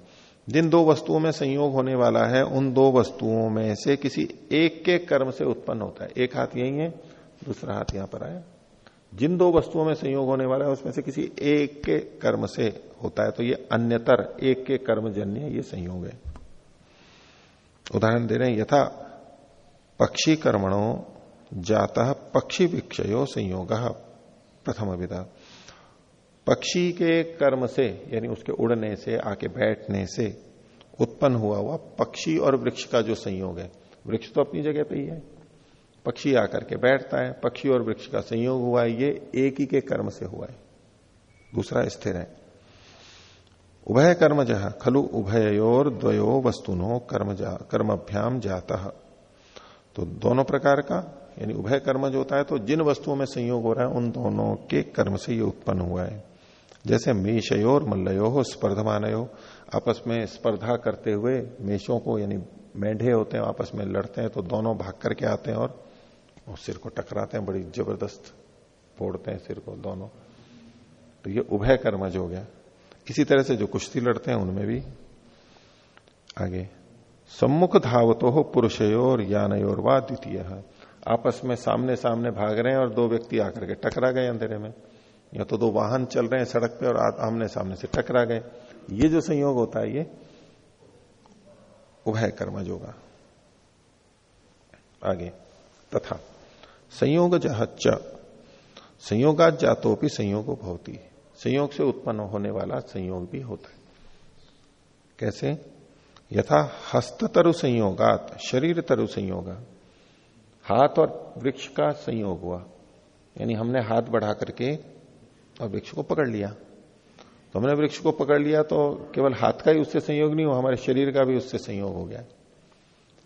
जिन दो वस्तुओं में संयोग होने वाला है, उन दो वस्तुओं में से किसी एक के कर्म से उत्पन्न होता है। एक हाथ यही है, दूसरा हाथ यहाँ पर आया। जिन दो वस्तुओं में संयोग होने वाला है, उसमें से किसी एक के कर्म से होता है। तो ये अन्यतर एक के कर्मजन्य ये संयोग है। उदाहरण दे रहे हैं, यथा पक्षी कर्मणों जाता पक्षी विक्षयो संयोग प्रथम विधा पक्षी के कर्म से, यानी उसके उड़ने से, आके बैठने से उत्पन्न हुआ हुआ पक्षी और वृक्ष का जो संयोग है। वृक्ष तो अपनी जगह पे ही है। पक्षी आकर के बैठता है, पक्षी और वृक्ष का संयोग हुआ है, ये एक ही के कर्म से हुआ है। दूसरा स्थिर है। उभय कर्म जहा, खलु उभयोर द्वयो वस्तुनो कर्म जा, कर्मभ्याम जाता। तो दोनों प्रकार का, यानी उभय कर्म जो होता है तो जिन वस्तुओं में संयोग हो रहा है, उन दोनों के कर्म से ये उत्पन्न हुआ है। जैसे मेषयो और मल्लयो हो स्पर्धमानयो आपस में स्पर्धा करते हुए मेषों को यानी मेढे होते हैं, आपस में लड़ते हैं तो दोनों भाग करके आते हैं और सिर को टकराते हैं, बड़ी ज़बरदस्त फोड़ते हैं सिर को दोनों। तो ये उभय कर्मज हो गया। इसी तरह से जो कुश्ती लड़ते हैं, उनमें भी आगे। सम्मुख धावतो हो पुरुषयोर यानयोर वा द्वितीय। आपस में सामने सामने भाग रहे हैं और दो व्यक्ति आकर के टकरा गए अंधेरे में। या तो दो वाहन चल रहे हैं सड़क पे और आमने सामने से टकरा गए। ये जो संयोग होता है, ये उभय कर्मज होगा आगे, तथा संयोग जहच संयोगात जातो भी संयोग भवती। संयोग से उत्पन्न होने वाला संयोग भी होता है। कैसे? यथा हस्ततरु संयोगात शरीर तरु संयोग। हाथ और वृक्ष का संयोग हुआ। यानी हमने हाथ बढ़ा करके और वृक्ष को पकड़ लिया। तो हमने वृक्ष को पकड़ लिया तो केवल हाथ का ही उससे संयोग नहीं हुआ, हमारे शरीर का भी उससे संयोग हो गया।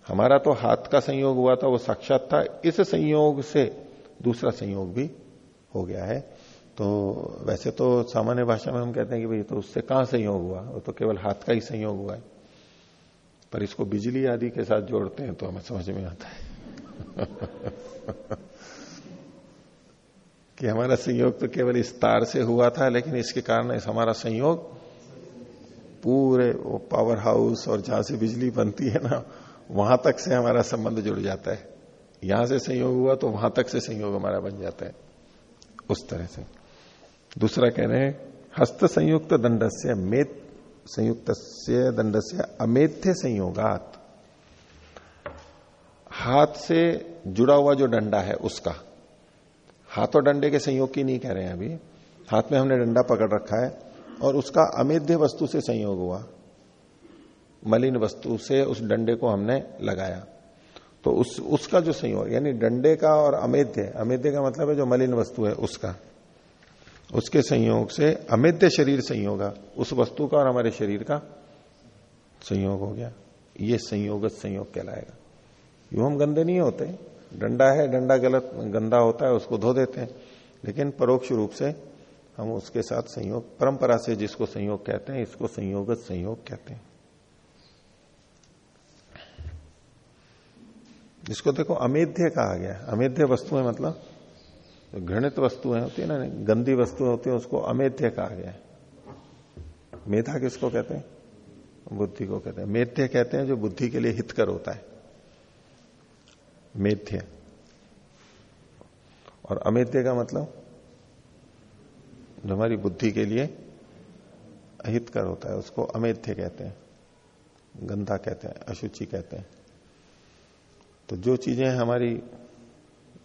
हमारा तो हाथ का संयोग हुआ था, वो साक्षात था, इस संयोग से दूसरा संयोग भी हो गया है। तो वैसे तो सामान्य भाषा में हम कहते हैं कि भाई तो उससे कहाँ संयोग हुआ, वो तो केवल हाथ का ही संयोग हुआ है। पर इसको बिजली आदि के साथ जोड़ते हैं तो हमें समझ में आता है। [LAUGHS] कि हमारा संयोग तो केवल इस तार से हुआ था, लेकिन इसके कारण इस हमारा संयोग पूरे वो पावर हाउस और जहाँ से बिजली बनती है ना, वहाँ तक से हमारा संबंध जुड़ जाता है। यहाँ से संयोग हुआ तो वहाँ तक से संयोग हमारा बन जाता है, उस तरह से। दूसरा कह रहे हैं, हस्त संयुक्त दंड से मेत संयुक्त दंड से अमेध्य संयोगात। हाथ से जुड़ा हुआ जो डंडा है उसका हाथ और डंडे के संयोग की नहीं कह रहे हैं अभी। हाथ में हमने डंडा पकड़ रखा है और उसका अमेध्य वस्तु से संयोग हुआ। मलिन वस्तु से उस डंडे को हमने लगाया। तो उस, उसका जो संयोग, यानी डंडे का और अमेध्य अमेध्य का मतलब है जो मलिन वस्तु है, उसका। उसके संयोग से अमेध्य शरीर संयोग उस वस्तु का और हमारे शरीर का संयोग हो गया। ये संयोग संयोग कहलाएगा। यू हम गंदे नहीं होते। डंडा है, डंडा गलत, गंदा होता है, उसको धो देते हैं। लेकिन परोक्ष रूप से हम उसके साथ संयोग, परंपरा से जिसको संयोग कहते हैं, इसको संयोगत संयोग कहते हैं। जिसको देखो, अमेध्य कहा गया अमेध्य वस्तुएँ मतलब घृणित वस्तुएँ होती है ना, गंदी वस्तुएँ होती है, उसको अमेध्य कहा गया मेधा किसको कहते हैं? बुद्धि को कहते हैं। मेध्य कहते हैं जो बुद्धि के लिए हितकर होता है। मेध्य और अमेध्य का मतलब? जो हमारी बुद्धि के लिए अहितकर होता है, उसको अमेध्य कहते हैं। गंदा कहते हैं, अशुचि कहते हैं। तो जो चीज़ें हमारी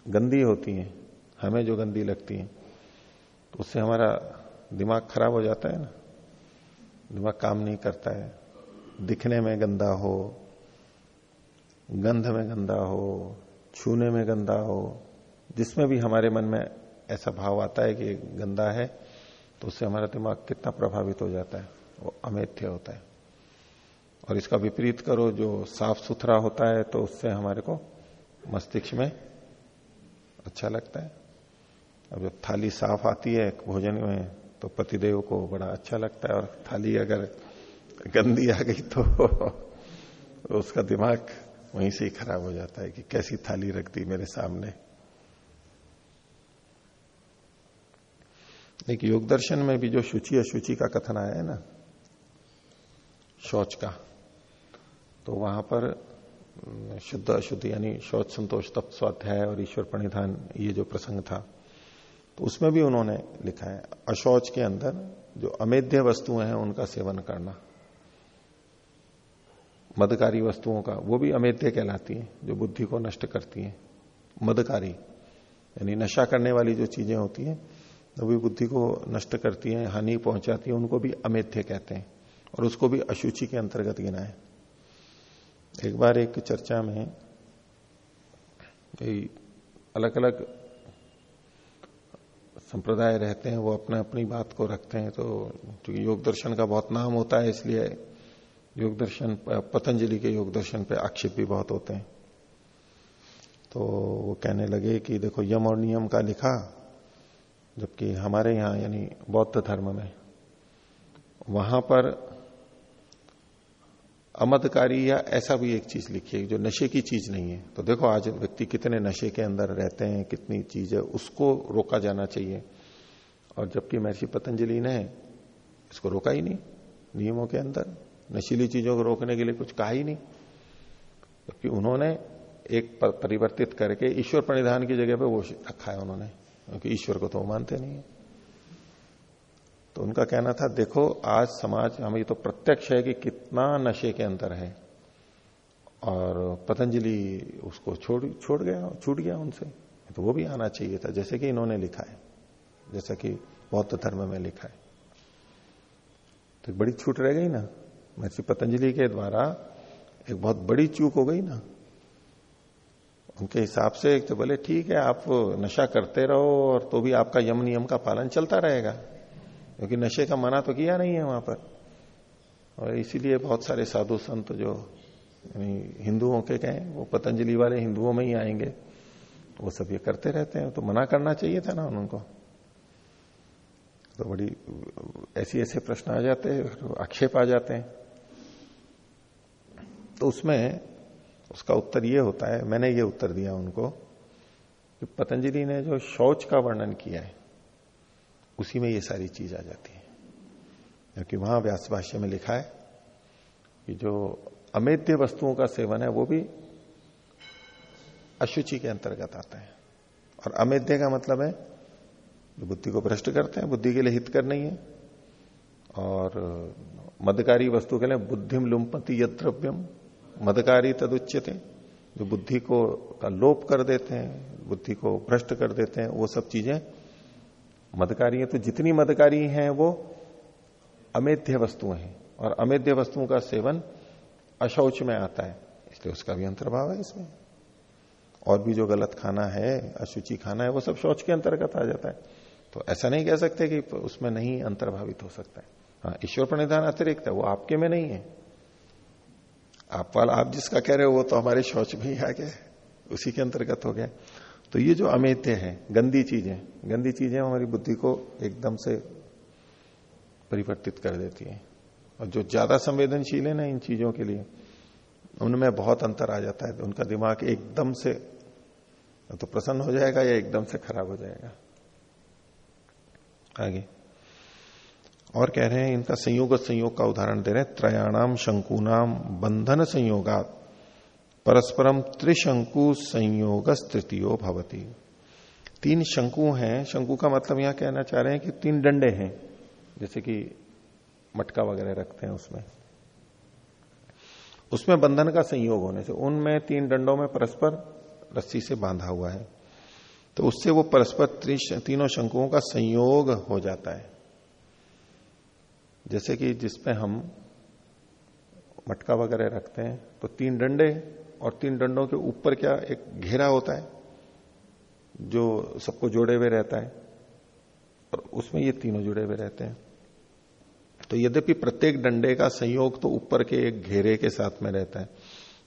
गंदी होती हैं, हमें जो गंदी लगती हैं तो उससे हमारा दिमाग खराब हो जाता है ना? दिमाग काम नहीं करता है। दिखने में गंदा हो गंध में गंदा हो, छूने में गंदा हो, जिसमें भी हमारे मन में ऐसा भाव आता है कि गंदा है तो उससे हमारा दिमाग कितना प्रभावित हो जाता है, वो अमेध्य होता है। और इसका विपरीत करो, जो साफ़ सुथरा होता है तो उससे हमारे को मस्तिष्क में अच्छा लगता है। अब जब थाली साफ़ आती है भोजन में तो पतिदेव को बड़ा अच्छा लगता है, और थाली अगर गंदी आ गई तो [LAUGHS] उसका दिमाग वहीं से ही खराब हो जाता है कि कैसी थाली रख दी मेरे सामने। एक योग दर्शन में भी जो शुचि अशुचि का कथन आया है ना, शौच का तो वहाँ पर शुद्ध अशुद्ध यानी शौच संतोष तप स्वाध्याय और ईश्वर प्रणिधान, ये जो प्रसंग था तो उसमें भी उन्होंने लिखा है, अशौच के अंदर जो अमेध्य वस्तुएँ हैं उनका सेवन करना। मदकारी वस्तुओं का, वो भी अमेध्य कहलाती है, जो बुद्धि को नष्ट करती है। मदकारी, यानी नशा करने वाली जो चीज़ें होती हैं, वो भी बुद्धि को नष्ट करती हैं, हानि पहुंचाती है, उनको भी अमेध्य कहते हैं, और उसको भी अशुचि के अंतर्गत गिना है एक बार एक चर्चा में अलग अलग संप्रदाय रहते हैं, वो अपने अपनी बात को रखते हैं तो क्योंकि योग दर्शन का बहुत नाम होता है, इसलिए योग दर्शन पतंजलि के योग दर्शन पे आक्षेप भी बहुत होते हैं। तो वो कहने लगे कि देखो, यम और नियम का लिखा, जबकि हमारे यहाँ यानी बौद्ध धर्म में, वहाँ पर अमदकारी या ऐसा भी एक चीज़ लिखी है, जो नशे की चीज़ नहीं है। तो देखो, आज व्यक्ति कितने नशे के अंदर रहते हैं, कितनी चीज़ है, उसको रोका जाना चाहिए। और जबकि महर्षि पतंजलि ने इसको रोका ही नहीं, नियमों के अंदर। नशीली चीज़ों को रोकने के लिए कुछ कहा ही नहीं। जबकि उन्होंने एक परिवर्तित करके ईश्वर प्रणिधान की जगह पे वो रखा है उन्होंने, क्योंकि ईश्वर को तो मानते नहीं है। तो उनका कहना था, देखो, आज समाज, हमें तो प्रत्यक्ष है कि कितना नशे के अंदर है। और पतंजलि उसको छोड़ छोड़ गया, छूट गया उनसे। तो वो भी आना चाहिए था, जैसे कि इन्होंने लिखा है, जैसा कि बौद्ध धर्म में लिखा है। तो बड़ी छूट रह गई ना। महर्षि पतंजलि के द्वारा एक बहुत बड़ी चूक हो गई ना। उनके हिसाब से एक तो बोले, ठीक है, आप नशा करते रहो और तो भी आपका यम नियम का पालन चलता रहेगा। क्योंकि नशे का मना तो किया नहीं है वहाँ पर। और इसीलिए बहुत सारे साधु संत जो हिंदुओं के कहें वो पतंजलि वाले हिंदुओं में ही आएँगे। वो सब ये करते रहते हैं तो मना करना चाहिए था ना उनको। तो बड़ी ऐसी ऐसे प्रश्न आ जाते हैं आक्षेप आ जाते हैं। तो उसमें उसका उत्तर ये होता है, मैंने ये उत्तर दिया उनको कि पतंजलि ने जो शौच का वर्णन किया है, उसी में ये सारी चीज़ आ जाती है। क्योंकि वहाँ व्यास भाष्य में लिखा है कि जो अमेध्य वस्तुओं का सेवन है, वो भी अशुचि के अंतर्गत आता है। और अमेध्य का मतलब है, जो बुद्धि को भ्रष्ट करते हैं, बुद्धि के लिए हितकर नहीं है। और मदकारी वस्तु के लिए बुद्धिम लुम्पति यद्रव्यम मदकारी तदुच्यते, जो बुद्धि को का लोप कर देते हैं, बुद्धि को भ्रष्ट कर देते हैं, वो सब चीज़ें मदकारी है। तो जितनी मदकारी हैं, वो अमेध्य वस्तुएँ हैं। और अमेध्य वस्तुओं का सेवन अशौच में आता है। इसलिए उसका भी अंतर्भाव है इसमें। और भी जो गलत खाना है, अशुचि खाना है, वो सब शौच के अंतर्गत आ जाता है। तो ऐसा नहीं कह सकते कि उसमें नहीं अंतर्भावित हो सकता है। हाँ ईश्वर प्रणिधान अतिरिक्त है, वो आपके में नहीं है। आप वाला, आप जिसका कह रहे हो, वो तो हमारे शौच में ही आ गया उसी के अंतर्गत हो गया। तो ये जो अमेत्य है, गंदी चीज़ें गंदी चीज़ें हमारी बुद्धि को एकदम से परिवर्तित कर देती है। और जो ज़्यादा संवेदनशील है ना इन चीज़ों के लिए, उनमें बहुत अंतर आ जाता है तो उनका दिमाग एकदम से तो प्रसन्न हो जाएगा या एकदम से खराब हो जाएगा। आगे। और कह रहे हैं, इनका संयोग संयोग का उदाहरण दे रहे हैं, त्रयाणाम शंकुनाम बंधन संयोगात, परस्परम त्रिशंकु संयोग तृतीयो भवती। तीन शंकु हैं, शंकु का मतलब यहाँ कहना चाह रहे हैं कि तीन डंडे हैं, जैसे कि मटका वगैरह रखते हैं उसमें। उसमें बंधन का संयोग होने से, उनमें तीन डंडों में परस्पर रस्सी से बांधा हुआ है तो उससे वो परस्पर तीनों शंकुओं का संयोग हो जाता है। जैसे कि जिसपे हम मटका वगैरह रखते हैं तो तीन डंडे, और तीन डंडों के ऊपर क्या एक घेरा होता है, जो सबको जोड़े हुए रहता है, और उसमें ये तीनों जुड़े हुए रहते हैं। तो यद्यपि प्रत्येक डंडे का संयोग तो ऊपर के एक घेरे के साथ में रहता है,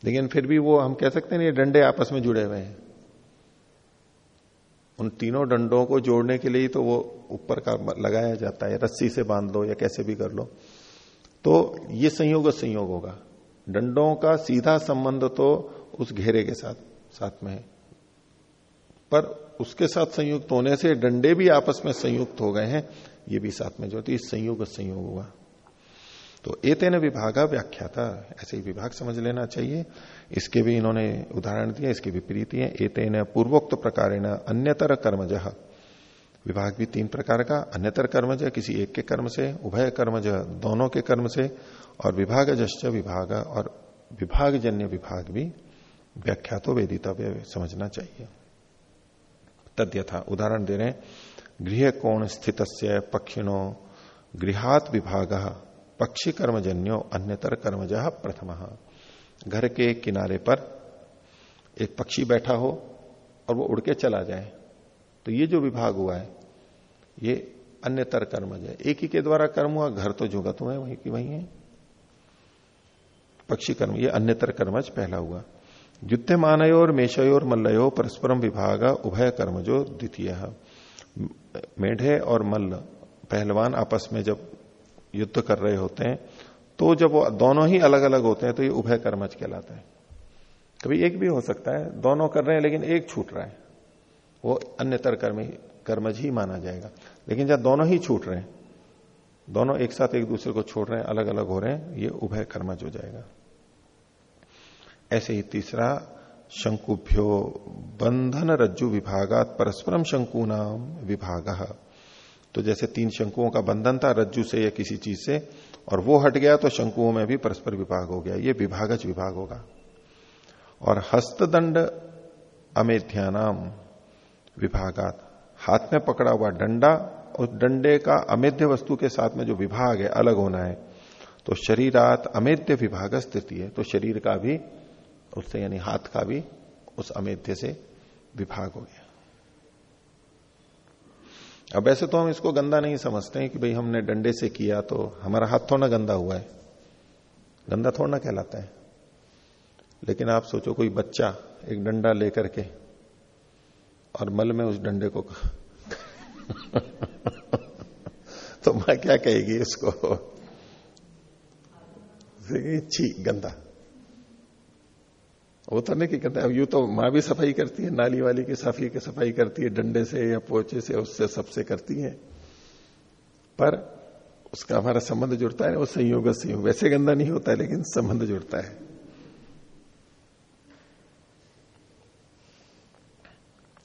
लेकिन फिर भी वो हम कह सकते हैं ये डंडे आपस में जुड़े हुए हैं। उन तीनों डंडों को जोड़ने के लिए तो वो ऊपर का लगाया जाता है, रस्सी से बाँध लो या कैसे भी कर लो। तो ये संयोग संयोग होगा। डंडों का सीधा संबंध तो उस घेरे के साथ साथ में है। पर उसके साथ संयुक्त होने से डंडे भी आपस में संयुक्त हो गए हैं, ये भी साथ में जो थी संयोग संयोग हुआ तो एतेन विभागा व्याख्याता ऐसे ही विभाग समझ लेना चाहिए। इसके भी इन्होंने उदाहरण दिया, इसकी विपरीत है एतेन पूर्वोक्त प्रकार अन्यतर कर्मज। विभाग भी तीन प्रकार का, अन्यतर कर्मज किसी एक के कर्म से, उभय कर्मज दोनों के कर्म से, और विभाग जश्च विभाग और विभाग जन्य विभाग भी व्याख्या तो वेदितव्य समझना चाहिए। तद्यथा उदाहरण दे रहे गृह कोण स्थित पक्षिणो गृहात विभाग। पक्षी कर्मजन्यो अन्यतर कर्मज प्रथम। घर के किनारे पर एक पक्षी बैठा हो और वो उड़ के चला जाए। तो ये जो विभाग हुआ है, ये अन्यतर कर्मज है। एक ही के द्वारा कर्म हुआ, घर तो जुगत हुए वहीं की वहीं है। पक्षी कर्म ये अन्यतर कर्मज पहला हुआ। युद्ध मानयो और मेषयो और मल्लयो परस्परम विभाग उभय कर्म जो द्वितीय। मेढे और मल्ल, पहलवान आपस में जब युद्ध कर रहे होते हैं तो जब वो दोनों ही अलग अलग होते हैं तो ये उभय कर्मज कहलाता है। कभी एक भी हो सकता है, दोनों कर रहे हैं, लेकिन एक छूट रहा है। वो अन्यतर कर्म, कर्मज ही माना जाएगा। लेकिन जब दोनों ही छूट रहे हैं, दोनों एक साथ एक दूसरे को छोड़ रहे हैं अलग अलग हो रहे हैं, ये उभय कर्मज हो जाएगा। ऐसे ही तीसरा, शंकुभ्यो बंधन रज्जु विभागात परस्परम शंकु नाम विभाग। तो जैसे तीन शंकुओं का बंधन था, रज्जु से या किसी चीज़ से, और वो हट गया तो शंकुओं में भी परस्पर विभाग हो गया। ये विभागज विभाग होगा। और हस्तदंड अमेध्यानाम विभागात, हाथ में पकड़ा हुआ डंडा उस डंडे का अमेध्य वस्तु के साथ में जो विभाग है, अलग होना है तो शरीरात अमेध्य विभाग स्थिति है। तो शरीर का भी, उससे यानी हाथ का भी, उस अमेध्य से विभाग हो गया। अब ऐसे तो हम इसको गंदा नहीं समझते हैं कि भाई हमने डंडे से किया तो हमारा हाथ थोड़ा गंदा हुआ है। गंदा थोड़ा ना कहलाता है। लेकिन आप सोचो कोई बच्चा एक डंडा लेकर के और मल में उस डंडे को [LAUGHS] तो मैं क्या कहेगी इसको? [LAUGHS] छी, गंदा। उतरने की कहते अब यूँ तो माँ भी सफ़ाई करती है, नाली वाली की साफी की सफ़ाई करती है, डंडे से या पोचे से, उससे सबसे करती है। पर उसका हमारा संबंध जुड़ता है, वो संयोग संयोग। वैसे गंदा नहीं होता है लेकिन संबंध जुड़ता है।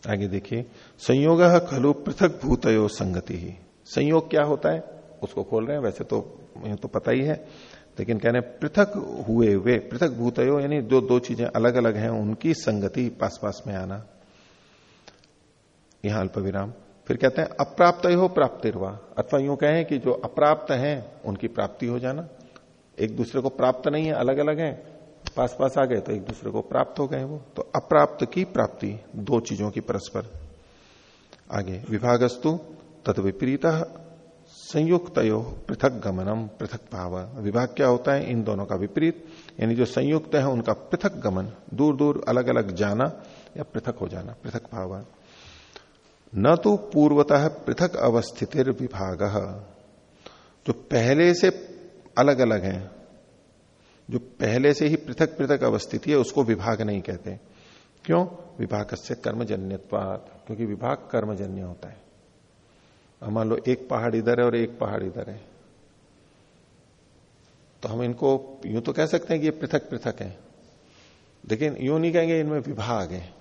आगे देखिए, संयोग खलु पृथक भूतयो संगति। ही संयोग क्या होता है? उसको खोल रहे हैं, वैसे तो तो पता ही है। लेकिन कहने पृथक हुए वे, पृथक भूतयो, यानी जो दो चीज़ें अलग अलग हैं, उनकी संगति पास पास में आना। यहाँ अल्प विराम। फिर कहते हैं अप्राप्त हो प्राप्तिर्वा। अथवा यूँ कहें कि जो अप्राप्त हैं, उनकी प्राप्ति हो जाना। एक दूसरे को प्राप्त नहीं है अलग अलग है पास पास आ गए तो एक दूसरे को प्राप्त हो गए वो। तो अप्राप्त की प्राप्ति, दो चीज़ों की परस्पर। आगे, विभागस्तु तद विपरीत संयुक्त यो पृथक गमनम, पृथक भाव। विभाग क्या होता है? इन दोनों का विपरीत। यानी जो संयुक्त है, उनका पृथक गमन। दूर दूर अलग अलग जाना या पृथक हो जाना, पृथक भाव। न तो पूर्वतः पृथक अवस्थितिर विभाग। जो पहले से अलग अलग हैं, जो पहले से ही पृथक पृथक अवस्थिति है, उसको विभाग नहीं कहते। क्यों? विभाग से कर्मजन्य क्योंकि विभाग कर्मजन्य होता है। मान लो एक पहाड़ इधर है और एक पहाड़ इधर है। तो हम इनको यूँ तो कह सकते हैं कि ये पृथक पृथक है। लेकिन यूँ नहीं कहेंगे, इनमें विभाग है।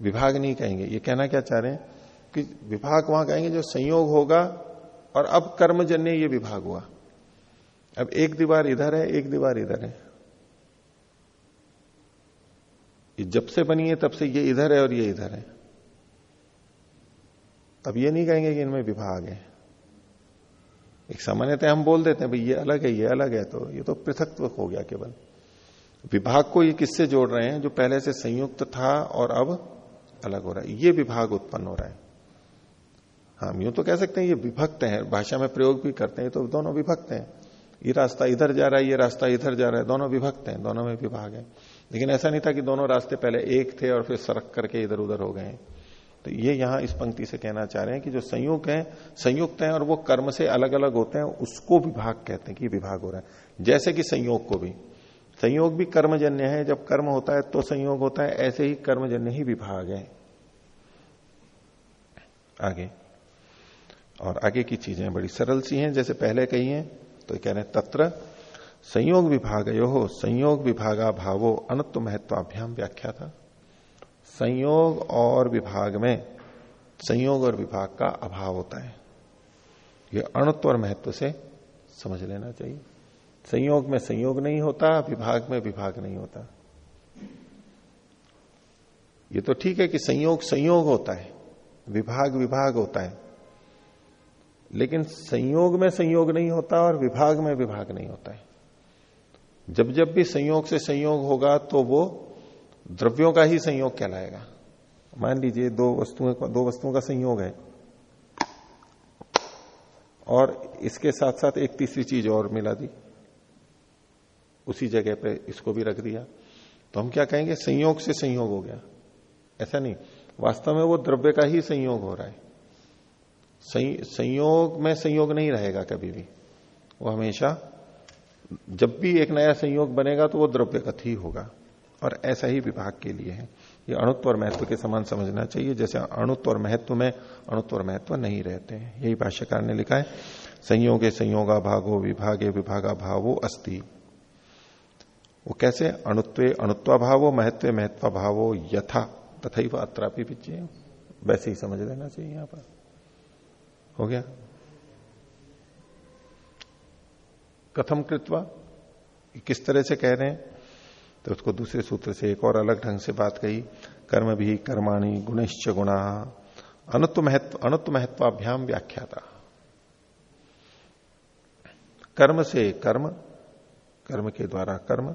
विभाग नहीं कहेंगे। ये कहना क्या चाह रहे हैं कि विभाग वहाँ कहेंगे जो संयोग होगा और अब कर्मजन्य ये विभाग हुआ। अब एक दीवार इधर है, एक दीवार इधर है। ये जब से बनी है, तब से ये इधर है और ये इधर है। अब ये नहीं कहेंगे कि इनमें विभाग है। एक सामान्यतः हम बोल देते हैं, भाई ये अलग है, ये अलग है। तो ये तो पृथकत्व हो गया केवल। विभाग को ये किससे जोड़ रहे हैं? जो पहले से संयुक्त था और अब अलग हो रहा है। ये विभाग उत्पन्न हो रहा है। हम यूँ तो कह सकते हैं ये विभक्त है। भाषा में प्रयोग भी करते हैं तो दोनों विभक्त हैं। ये रास्ता इधर जा रहा है, ये रास्ता इधर जा रहा है। दोनों विभक्त हैं, दोनों में विभाग है। लेकिन ऐसा नहीं था कि दोनों रास्ते पहले एक थे और फिर सरक करके इधर उधर हो गए तो ये यहाँ इस पंक्ति से कहना चाह रहे हैं कि जो संयुक्त है संयुक्त है और वो कर्म से अलग अलग होते हैं, उसको विभाग कहते हैं कि विभाग हो रहा है। जैसे कि संयोग को भी। संयोग भी कर्मजन्य है, जब कर्म होता है तो संयोग होता है, ऐसे ही कर्मजन्य ही विभाग है। आगे। और आगे की चीज़ें बड़ी सरल सी हैं, जैसे पहले कही हैं तो कह रहे हैं, तत्र संयोग विभाग यो संयोग विभागा भावो अनत्व महत्वाभ्याम व्याख्या था। संयोग और विभाग में, संयोग और विभाग का अभाव होता है। यह अणुत्व और महत्व से समझ लेना चाहिए। संयोग में संयोग नहीं होता, विभाग में विभाग नहीं होता। ये तो ठीक है कि संयोग संयोग होता है, विभाग विभाग होता है। लेकिन संयोग में संयोग नहीं होता और विभाग में विभाग नहीं होता है। जब जब भी संयोग से संयोग होगा तो वो द्रव्यों का ही संयोग कहलाएगा। मान लीजिए दो वस्तुओं का दो वस्तुओं का संयोग है। और इसके साथ साथ एक तीसरी चीज़ और मिला दी। उसी जगह पे इसको भी रख दिया। तो हम क्या कहेंगे? संयोग से संयोग हो गया। ऐसा नहीं। वास्तव में वो द्रव्य का ही संयोग हो रहा है। संयोग में संयोग नहीं रहेगा कभी भी। वो हमेशा जब भी एक नया संयोग बनेगा तो वो द्रव्यगत ही होगा। और ऐसा ही विभाग के लिए है। ये अणुत्व और महत्व के समान समझना चाहिए, जैसे अणुत्व और महत्व में अणुत्व और महत्व नहीं रहते हैं। यही भाष्यकार ने लिखा है, संयोगे संयोगा भागो विभागे विभागा भावो अस्ति। वो कैसे? अणुत्व अणुत्वा भावो महत्व महत्व भावो यथा तथा ही अत्रापि पिछे वैसे ही समझ लेना चाहिए यहाँ पर। हो गया? कथम कृत्वा किस तरह से कह रहे हैं? तो उसको दूसरे सूत्र से एक और अलग ढंग से बात कही, कर्म भी कर्माणी गुणश्च गुणा। अनुत्व महत्व अनुत्व महत्वाभ्याम व्याख्या था कर्म से कर्म कर्म के द्वारा कर्म।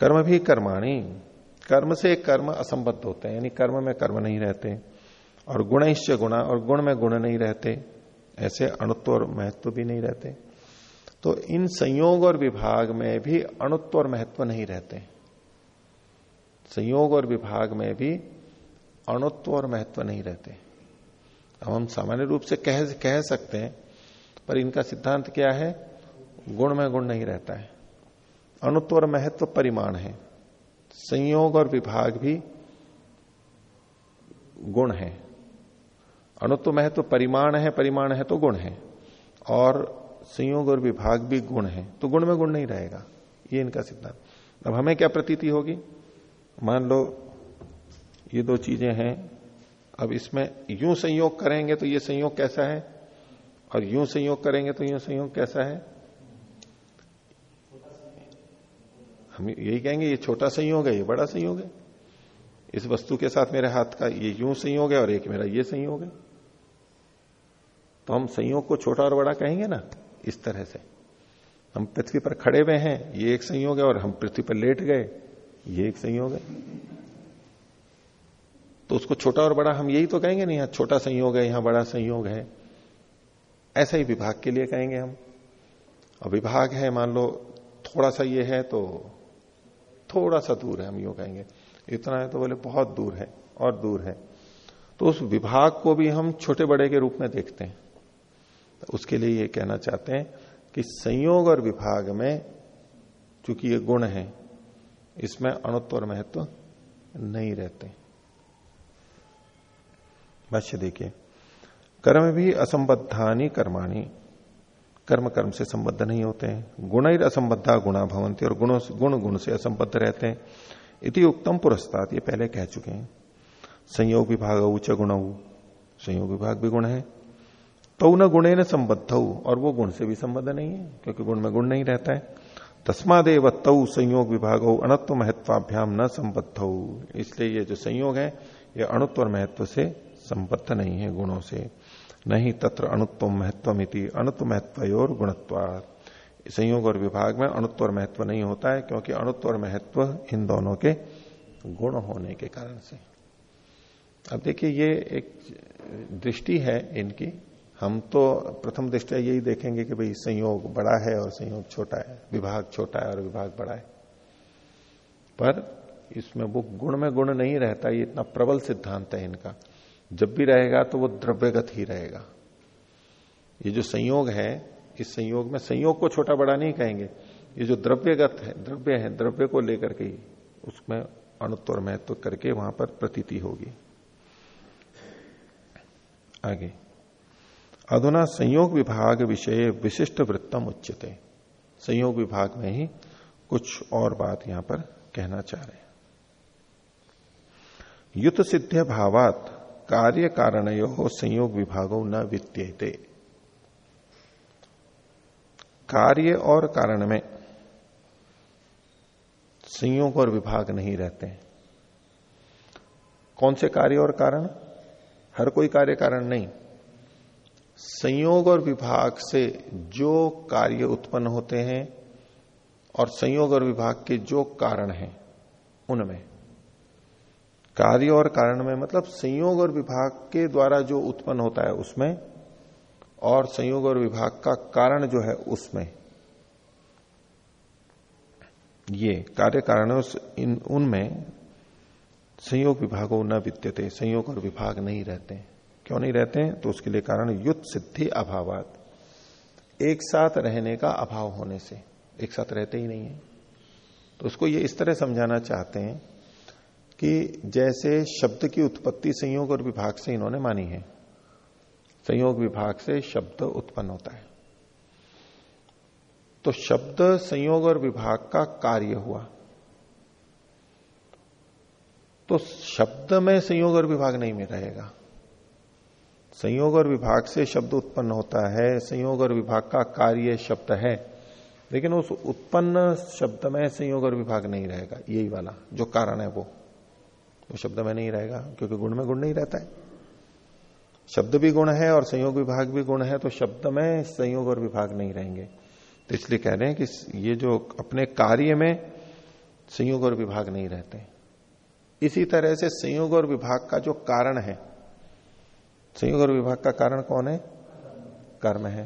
कर्म भी कर्माणी, कर्म से कर्म असंबद्ध होते हैं, यानी कर्म में कर्म नहीं रहते, और गुणश्च गुणा, और गुण में गुण नहीं रहते, ऐसे अणुत्व और महत्व भी नहीं रहते। तो इन संयोग और विभाग में भी अणुत्व और महत्व नहीं रहते। संयोग और विभाग में भी अणुत्व और महत्व नहीं रहते। अब हम सामान्य रूप से कह कह सकते हैं, पर इनका सिद्धांत क्या है? गुण में गुण नहीं रहता है। अणुत्व और महत्व परिमाण है। संयोग और विभाग भी गुण है। अणुत्व, महत्व परिमाण है परिमाण है तो गुण है। और संयोग और विभाग भी गुण है तो गुण में गुण नहीं रहेगा। ये इनका सिद्धांत। अब हमें क्या प्रतीति होगी? मान लो ये दो चीज़ें हैं, अब इसमें यूँ संयोग करेंगे तो ये संयोग कैसा है? और यूँ संयोग करेंगे तो यूँ संयोग कैसा है? हम यही कहेंगे, ये छोटा संयोग है, ये बड़ा संयोग है। इस वस्तु के साथ मेरे हाथ का ये यूँ संयोग है और एक मेरा ये संयोग है। तो हम संयोग को छोटा और बड़ा कहेंगे ना? इस तरह से। हम पृथ्वी पर खड़े हुए हैं, ये एक संयोग है, और हम पृथ्वी पर लेट गए, ये एक संयोग है। तो उसको छोटा और बड़ा हम यही तो कहेंगे नहीं यहाँ छोटा संयोग है, यहाँ बड़ा संयोग है। ऐसा ही विभाग के लिए कहेंगे हम। और विभाग है, मान लो, थोड़ा सा ये है तो थोड़ा सा दूर है, हम यू कहेंगे। इतना है तो बोले बहुत दूर है, और दूर है। तो उस विभाग को भी हम छोटे बड़े के रूप में देखते हैं। तो उसके लिए ये कहना चाहते हैं कि संयोग और विभाग में, चूँकि ये गुण है, इसमें अणुत्व और महत्व नहीं रहते। भाष्य देखिए, कर्म भी असंबद्धानी कर्माणी। कर्म कर्म से संबद्ध नहीं होते हैं। गुण ही असंबद्धा गुणा भवंती और गुणों गुण गुण से असंबद्ध रहते हैं। इति उत्तम पुरस्तात, ये पहले कह चुके हैं। संयोग विभाग उच्च गुण। संयोग विभाग भी गुण है। तो न गुणे न संबद्ध हो, और वो गुण से भी संबद्ध नहीं है, क्योंकि गुण में गुण नहीं रहता है। तस्मादेव तऊ संयोग विभाग हो अणत्व महत्वाभ्याम न संबद्ध हो। इसलिए ये जो संयोग है, ये अणुत्व और महत्व से संबद्ध नहीं है, गुणों से। नहीं तत्र अणुत्व महत्व अणुत्व महत्व और गुणत्व संयोग और विभाग में अणुत्व और महत्व नहीं होता है, क्योंकि अणुत्व और महत्व इन दोनों के गुण होने के कारण से। अब देखिए, ये एक दृष्टि है इनकी हम तो प्रथम दृष्टिया यही देखेंगे कि भाई संयोग बड़ा है और संयोग छोटा है, विभाग छोटा है और विभाग बड़ा है। पर इसमें वो गुण में गुण नहीं रहता, ये इतना प्रबल सिद्धांत है इनका। जब भी रहेगा तो वो द्रव्यगत ही रहेगा। ये जो संयोग है, इस संयोग में संयोग को छोटा बड़ा नहीं कहेंगे। ये जो द्रव्यगत है, द्रव्य है, द्रव्य को लेकर के उसमें अणुत्व और महत्व करके वहाँ पर प्रतीति होगी। आगे। अधुना संयोग विभाग विषय विशिष्ट वृत्तम उच्चते संयोग विभाग में ही कुछ और बात यहाँ पर कहना चाह रहे युत सिद्ध भावात कार्य कारण संयोग विभागो न वित्ते कार्य और कारण में संयोग और विभाग नहीं रहते हैं। कौन से कार्य और कारण? हर कोई कार्य कारण नहीं। संयोग और विभाग से जो कार्य उत्पन्न होते हैं और संयोग और विभाग के जो कारण हैं, उनमें। कार्य और कारण में मतलब संयोग और विभाग के द्वारा जो उत्पन्न होता है उसमें, और संयोग और विभाग का कारण जो है उसमें। ये कार्य कारण उनमें संयोग विभागों न विद्यते संयोग और विभाग नहीं रहते। क्यों नहीं रहते हैं? तो उसके लिए कारण युद्ध सिद्धि अभावात। एक साथ रहने का अभाव होने से। एक साथ रहते ही नहीं है। तो उसको ये इस तरह समझाना चाहते हैं कि जैसे शब्द की उत्पत्ति संयोग और विभाग से इन्होंने मानी है, संयोग विभाग से शब्द उत्पन्न होता है। तो शब्द संयोग और विभाग का कार्य हुआ। तो शब्द में संयोग और विभाग नहीं में रहेगा। संयोग और विभाग से शब्द उत्पन्न होता है, संयोग और विभाग का कार्य शब्द है। लेकिन उस उत्पन्न शब्द में संयोग और विभाग नहीं रहेगा, यही वाला जो कारण है वो। वो शब्द में नहीं रहेगा, क्योंकि गुण में गुण नहीं रहता है। शब्द भी गुण है और संयोग विभाग भी गुण है तो शब्द में संयोग और विभाग नहीं रहेंगे। तो इसलिए कह रहे हैं कि ये जो अपने कार्य में संयोग और विभाग नहीं रहते। इसी तरह से संयोग और विभाग का जो कारण है संयोग और विभाग का कारण कौन है? कर्म है।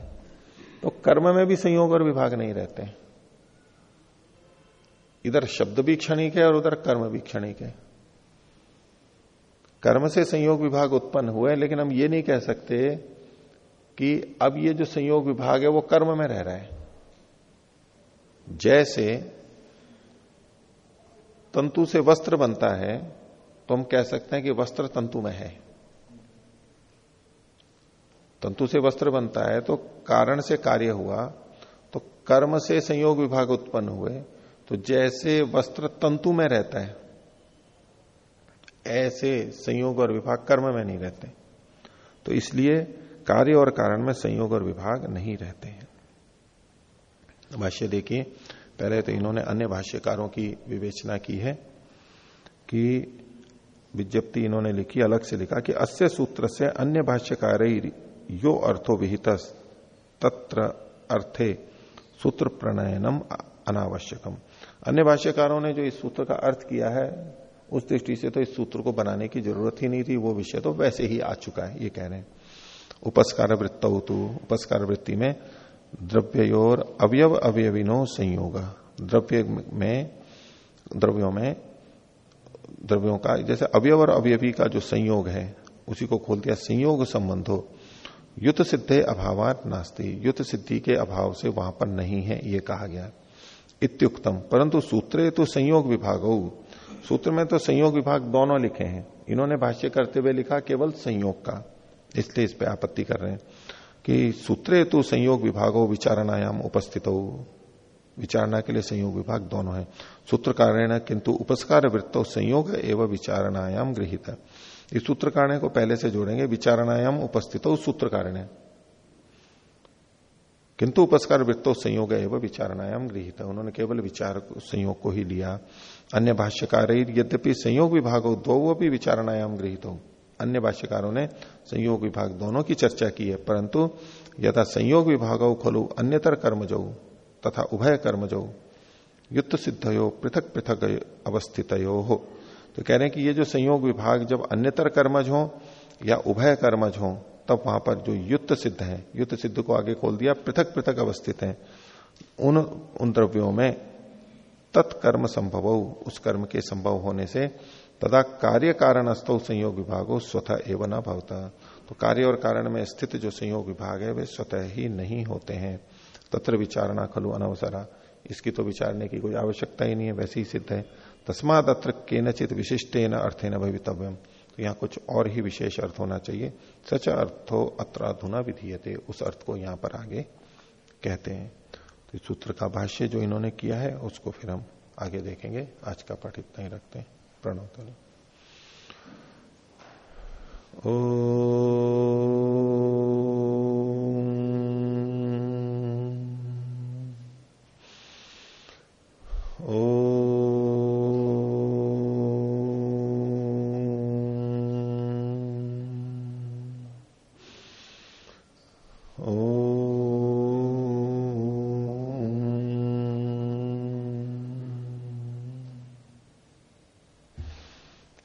तो कर्म में भी संयोग और विभाग नहीं रहते। इधर शब्द भी क्षणिक है और उधर कर्म भी क्षणिक है। कर्म से संयोग विभाग उत्पन्न हुए लेकिन हम ये नहीं कह सकते कि अब ये जो संयोग विभाग है, वो कर्म में रह रहा है। जैसे तंतु से वस्त्र बनता है तो हम कह सकते हैं कि वस्त्र तंतु में है। तंतु से वस्त्र बनता है तो कारण से कार्य हुआ तो कर्म से संयोग विभाग उत्पन्न हुए तो जैसे वस्त्र तंतु में रहता है, ऐसे संयोग और विभाग कर्म में नहीं रहते। तो इसलिए कार्य और कारण में संयोग और विभाग नहीं रहते हैं। भाष्य देखिए, पहले तो इन्होंने अन्य भाष्यकारों की विवेचना की है कि विज्ञप्ति इन्होंने लिखी, अलग से लिखा कि अस्य सूत्र से अन्य भाष्यकार यो अर्थो विहित तत्र अर्थे सूत्र प्रणयनम अनावश्यकम। अन्य भाष्यकारों ने जो इस सूत्र का अर्थ किया है, उस दृष्टि से तो इस सूत्र को बनाने की ज़रूरत ही नहीं थी, वो विषय तो वैसे ही आ चुका है, ये कह रहे हैं। उपस्कार वृत्त उपस्कार वृत्ति में द्रव्योर अवयव अवयविनो संयोग। द्रव्य में, द्रव्यों में, द्रव्यों का, जैसे अवयव और अवयवी का जो संयोग है, उसी को खोल दिया, संयोग संबंधो। युद्ध सिद्धे अभावात नास्ती। युद्ध सिद्धि के अभाव से वहाँ पर नहीं है, ये कहा गया। इत्युक्तम, परंतु सूत्रे तो संयोग विभाग। सूत्र में तो संयोग विभाग दोनों लिखे हैं। इन्होंने भाष्य करते हुए लिखा केवल संयोग का, इसलिए इस पे आपत्ति कर रहे हैं कि सूत्रे तो संयोग विभागो, विचारणायाम उपस्थित। हो विचारणा के लिए संयोग विभाग दोनों है। सूत्र कारण किंतु उपस्कार वृत्तो संयोग एवं विचारणायाम गृहित। इस सूत्र कारण को पहले से जोड़ेंगे, विचारणायाम उपस्थित हो सूत्र कारण है किंतु उपस्कार वृत्तो संयोग एवं विचारणायाम गृहित उन्होंने केवल विचार संयोग को ही लिया। अन्य भाष्यकार, यद्यपि संयोग विभाग हो, दो भी विचारणायाम गृहित हो। अन्य भाष्यकारों ने संयोग विभाग दोनों की चर्चा की है, परंतु यथा संयोग विभाग खलु अन्यतर कर्मजो, तथा उभय कर्मजो युद्ध सिद्धयो, पृथक पृथक अवस्थित हो। तो कह रहे हैं कि ये जो संयोग विभाग जब अन्यतर कर्मज हो या उभय कर्मज हो, तब वहाँ पर जो युद्ध सिद्ध है युद्ध सिद्ध को आगे खोल दिया पृथक पृथक अवस्थित है। उन उन द्रव्यों में तत्कर्म संभव, उस कर्म के संभव होने से तदा कार्य कारण अस्तव संयोग विभागो स्वतः एवं भवता। तो कार्य और कारण में स्थित जो संयोग विभाग है, वे स्वतः ही नहीं होते हैं। तत्र विचारणा खलु अनवसरा। इसकी तो विचारने की कोई आवश्यकता ही नहीं है, वैसे ही सिद्ध है। तस्माद अत्र के नचित विशिष्ट न अर्थे न भवितव्यम। तो यहाँ कुछ और ही विशेष अर्थ होना चाहिए। सच अर्थो अत्र अधुना विधीयते। उस अर्थ को यहाँ पर आगे कहते हैं। तो सूत्र का भाष्य जो इन्होंने किया है, उसको फिर हम आगे देखेंगे। आज का पाठ इतना ही रखते हैं। प्रणोतन ओ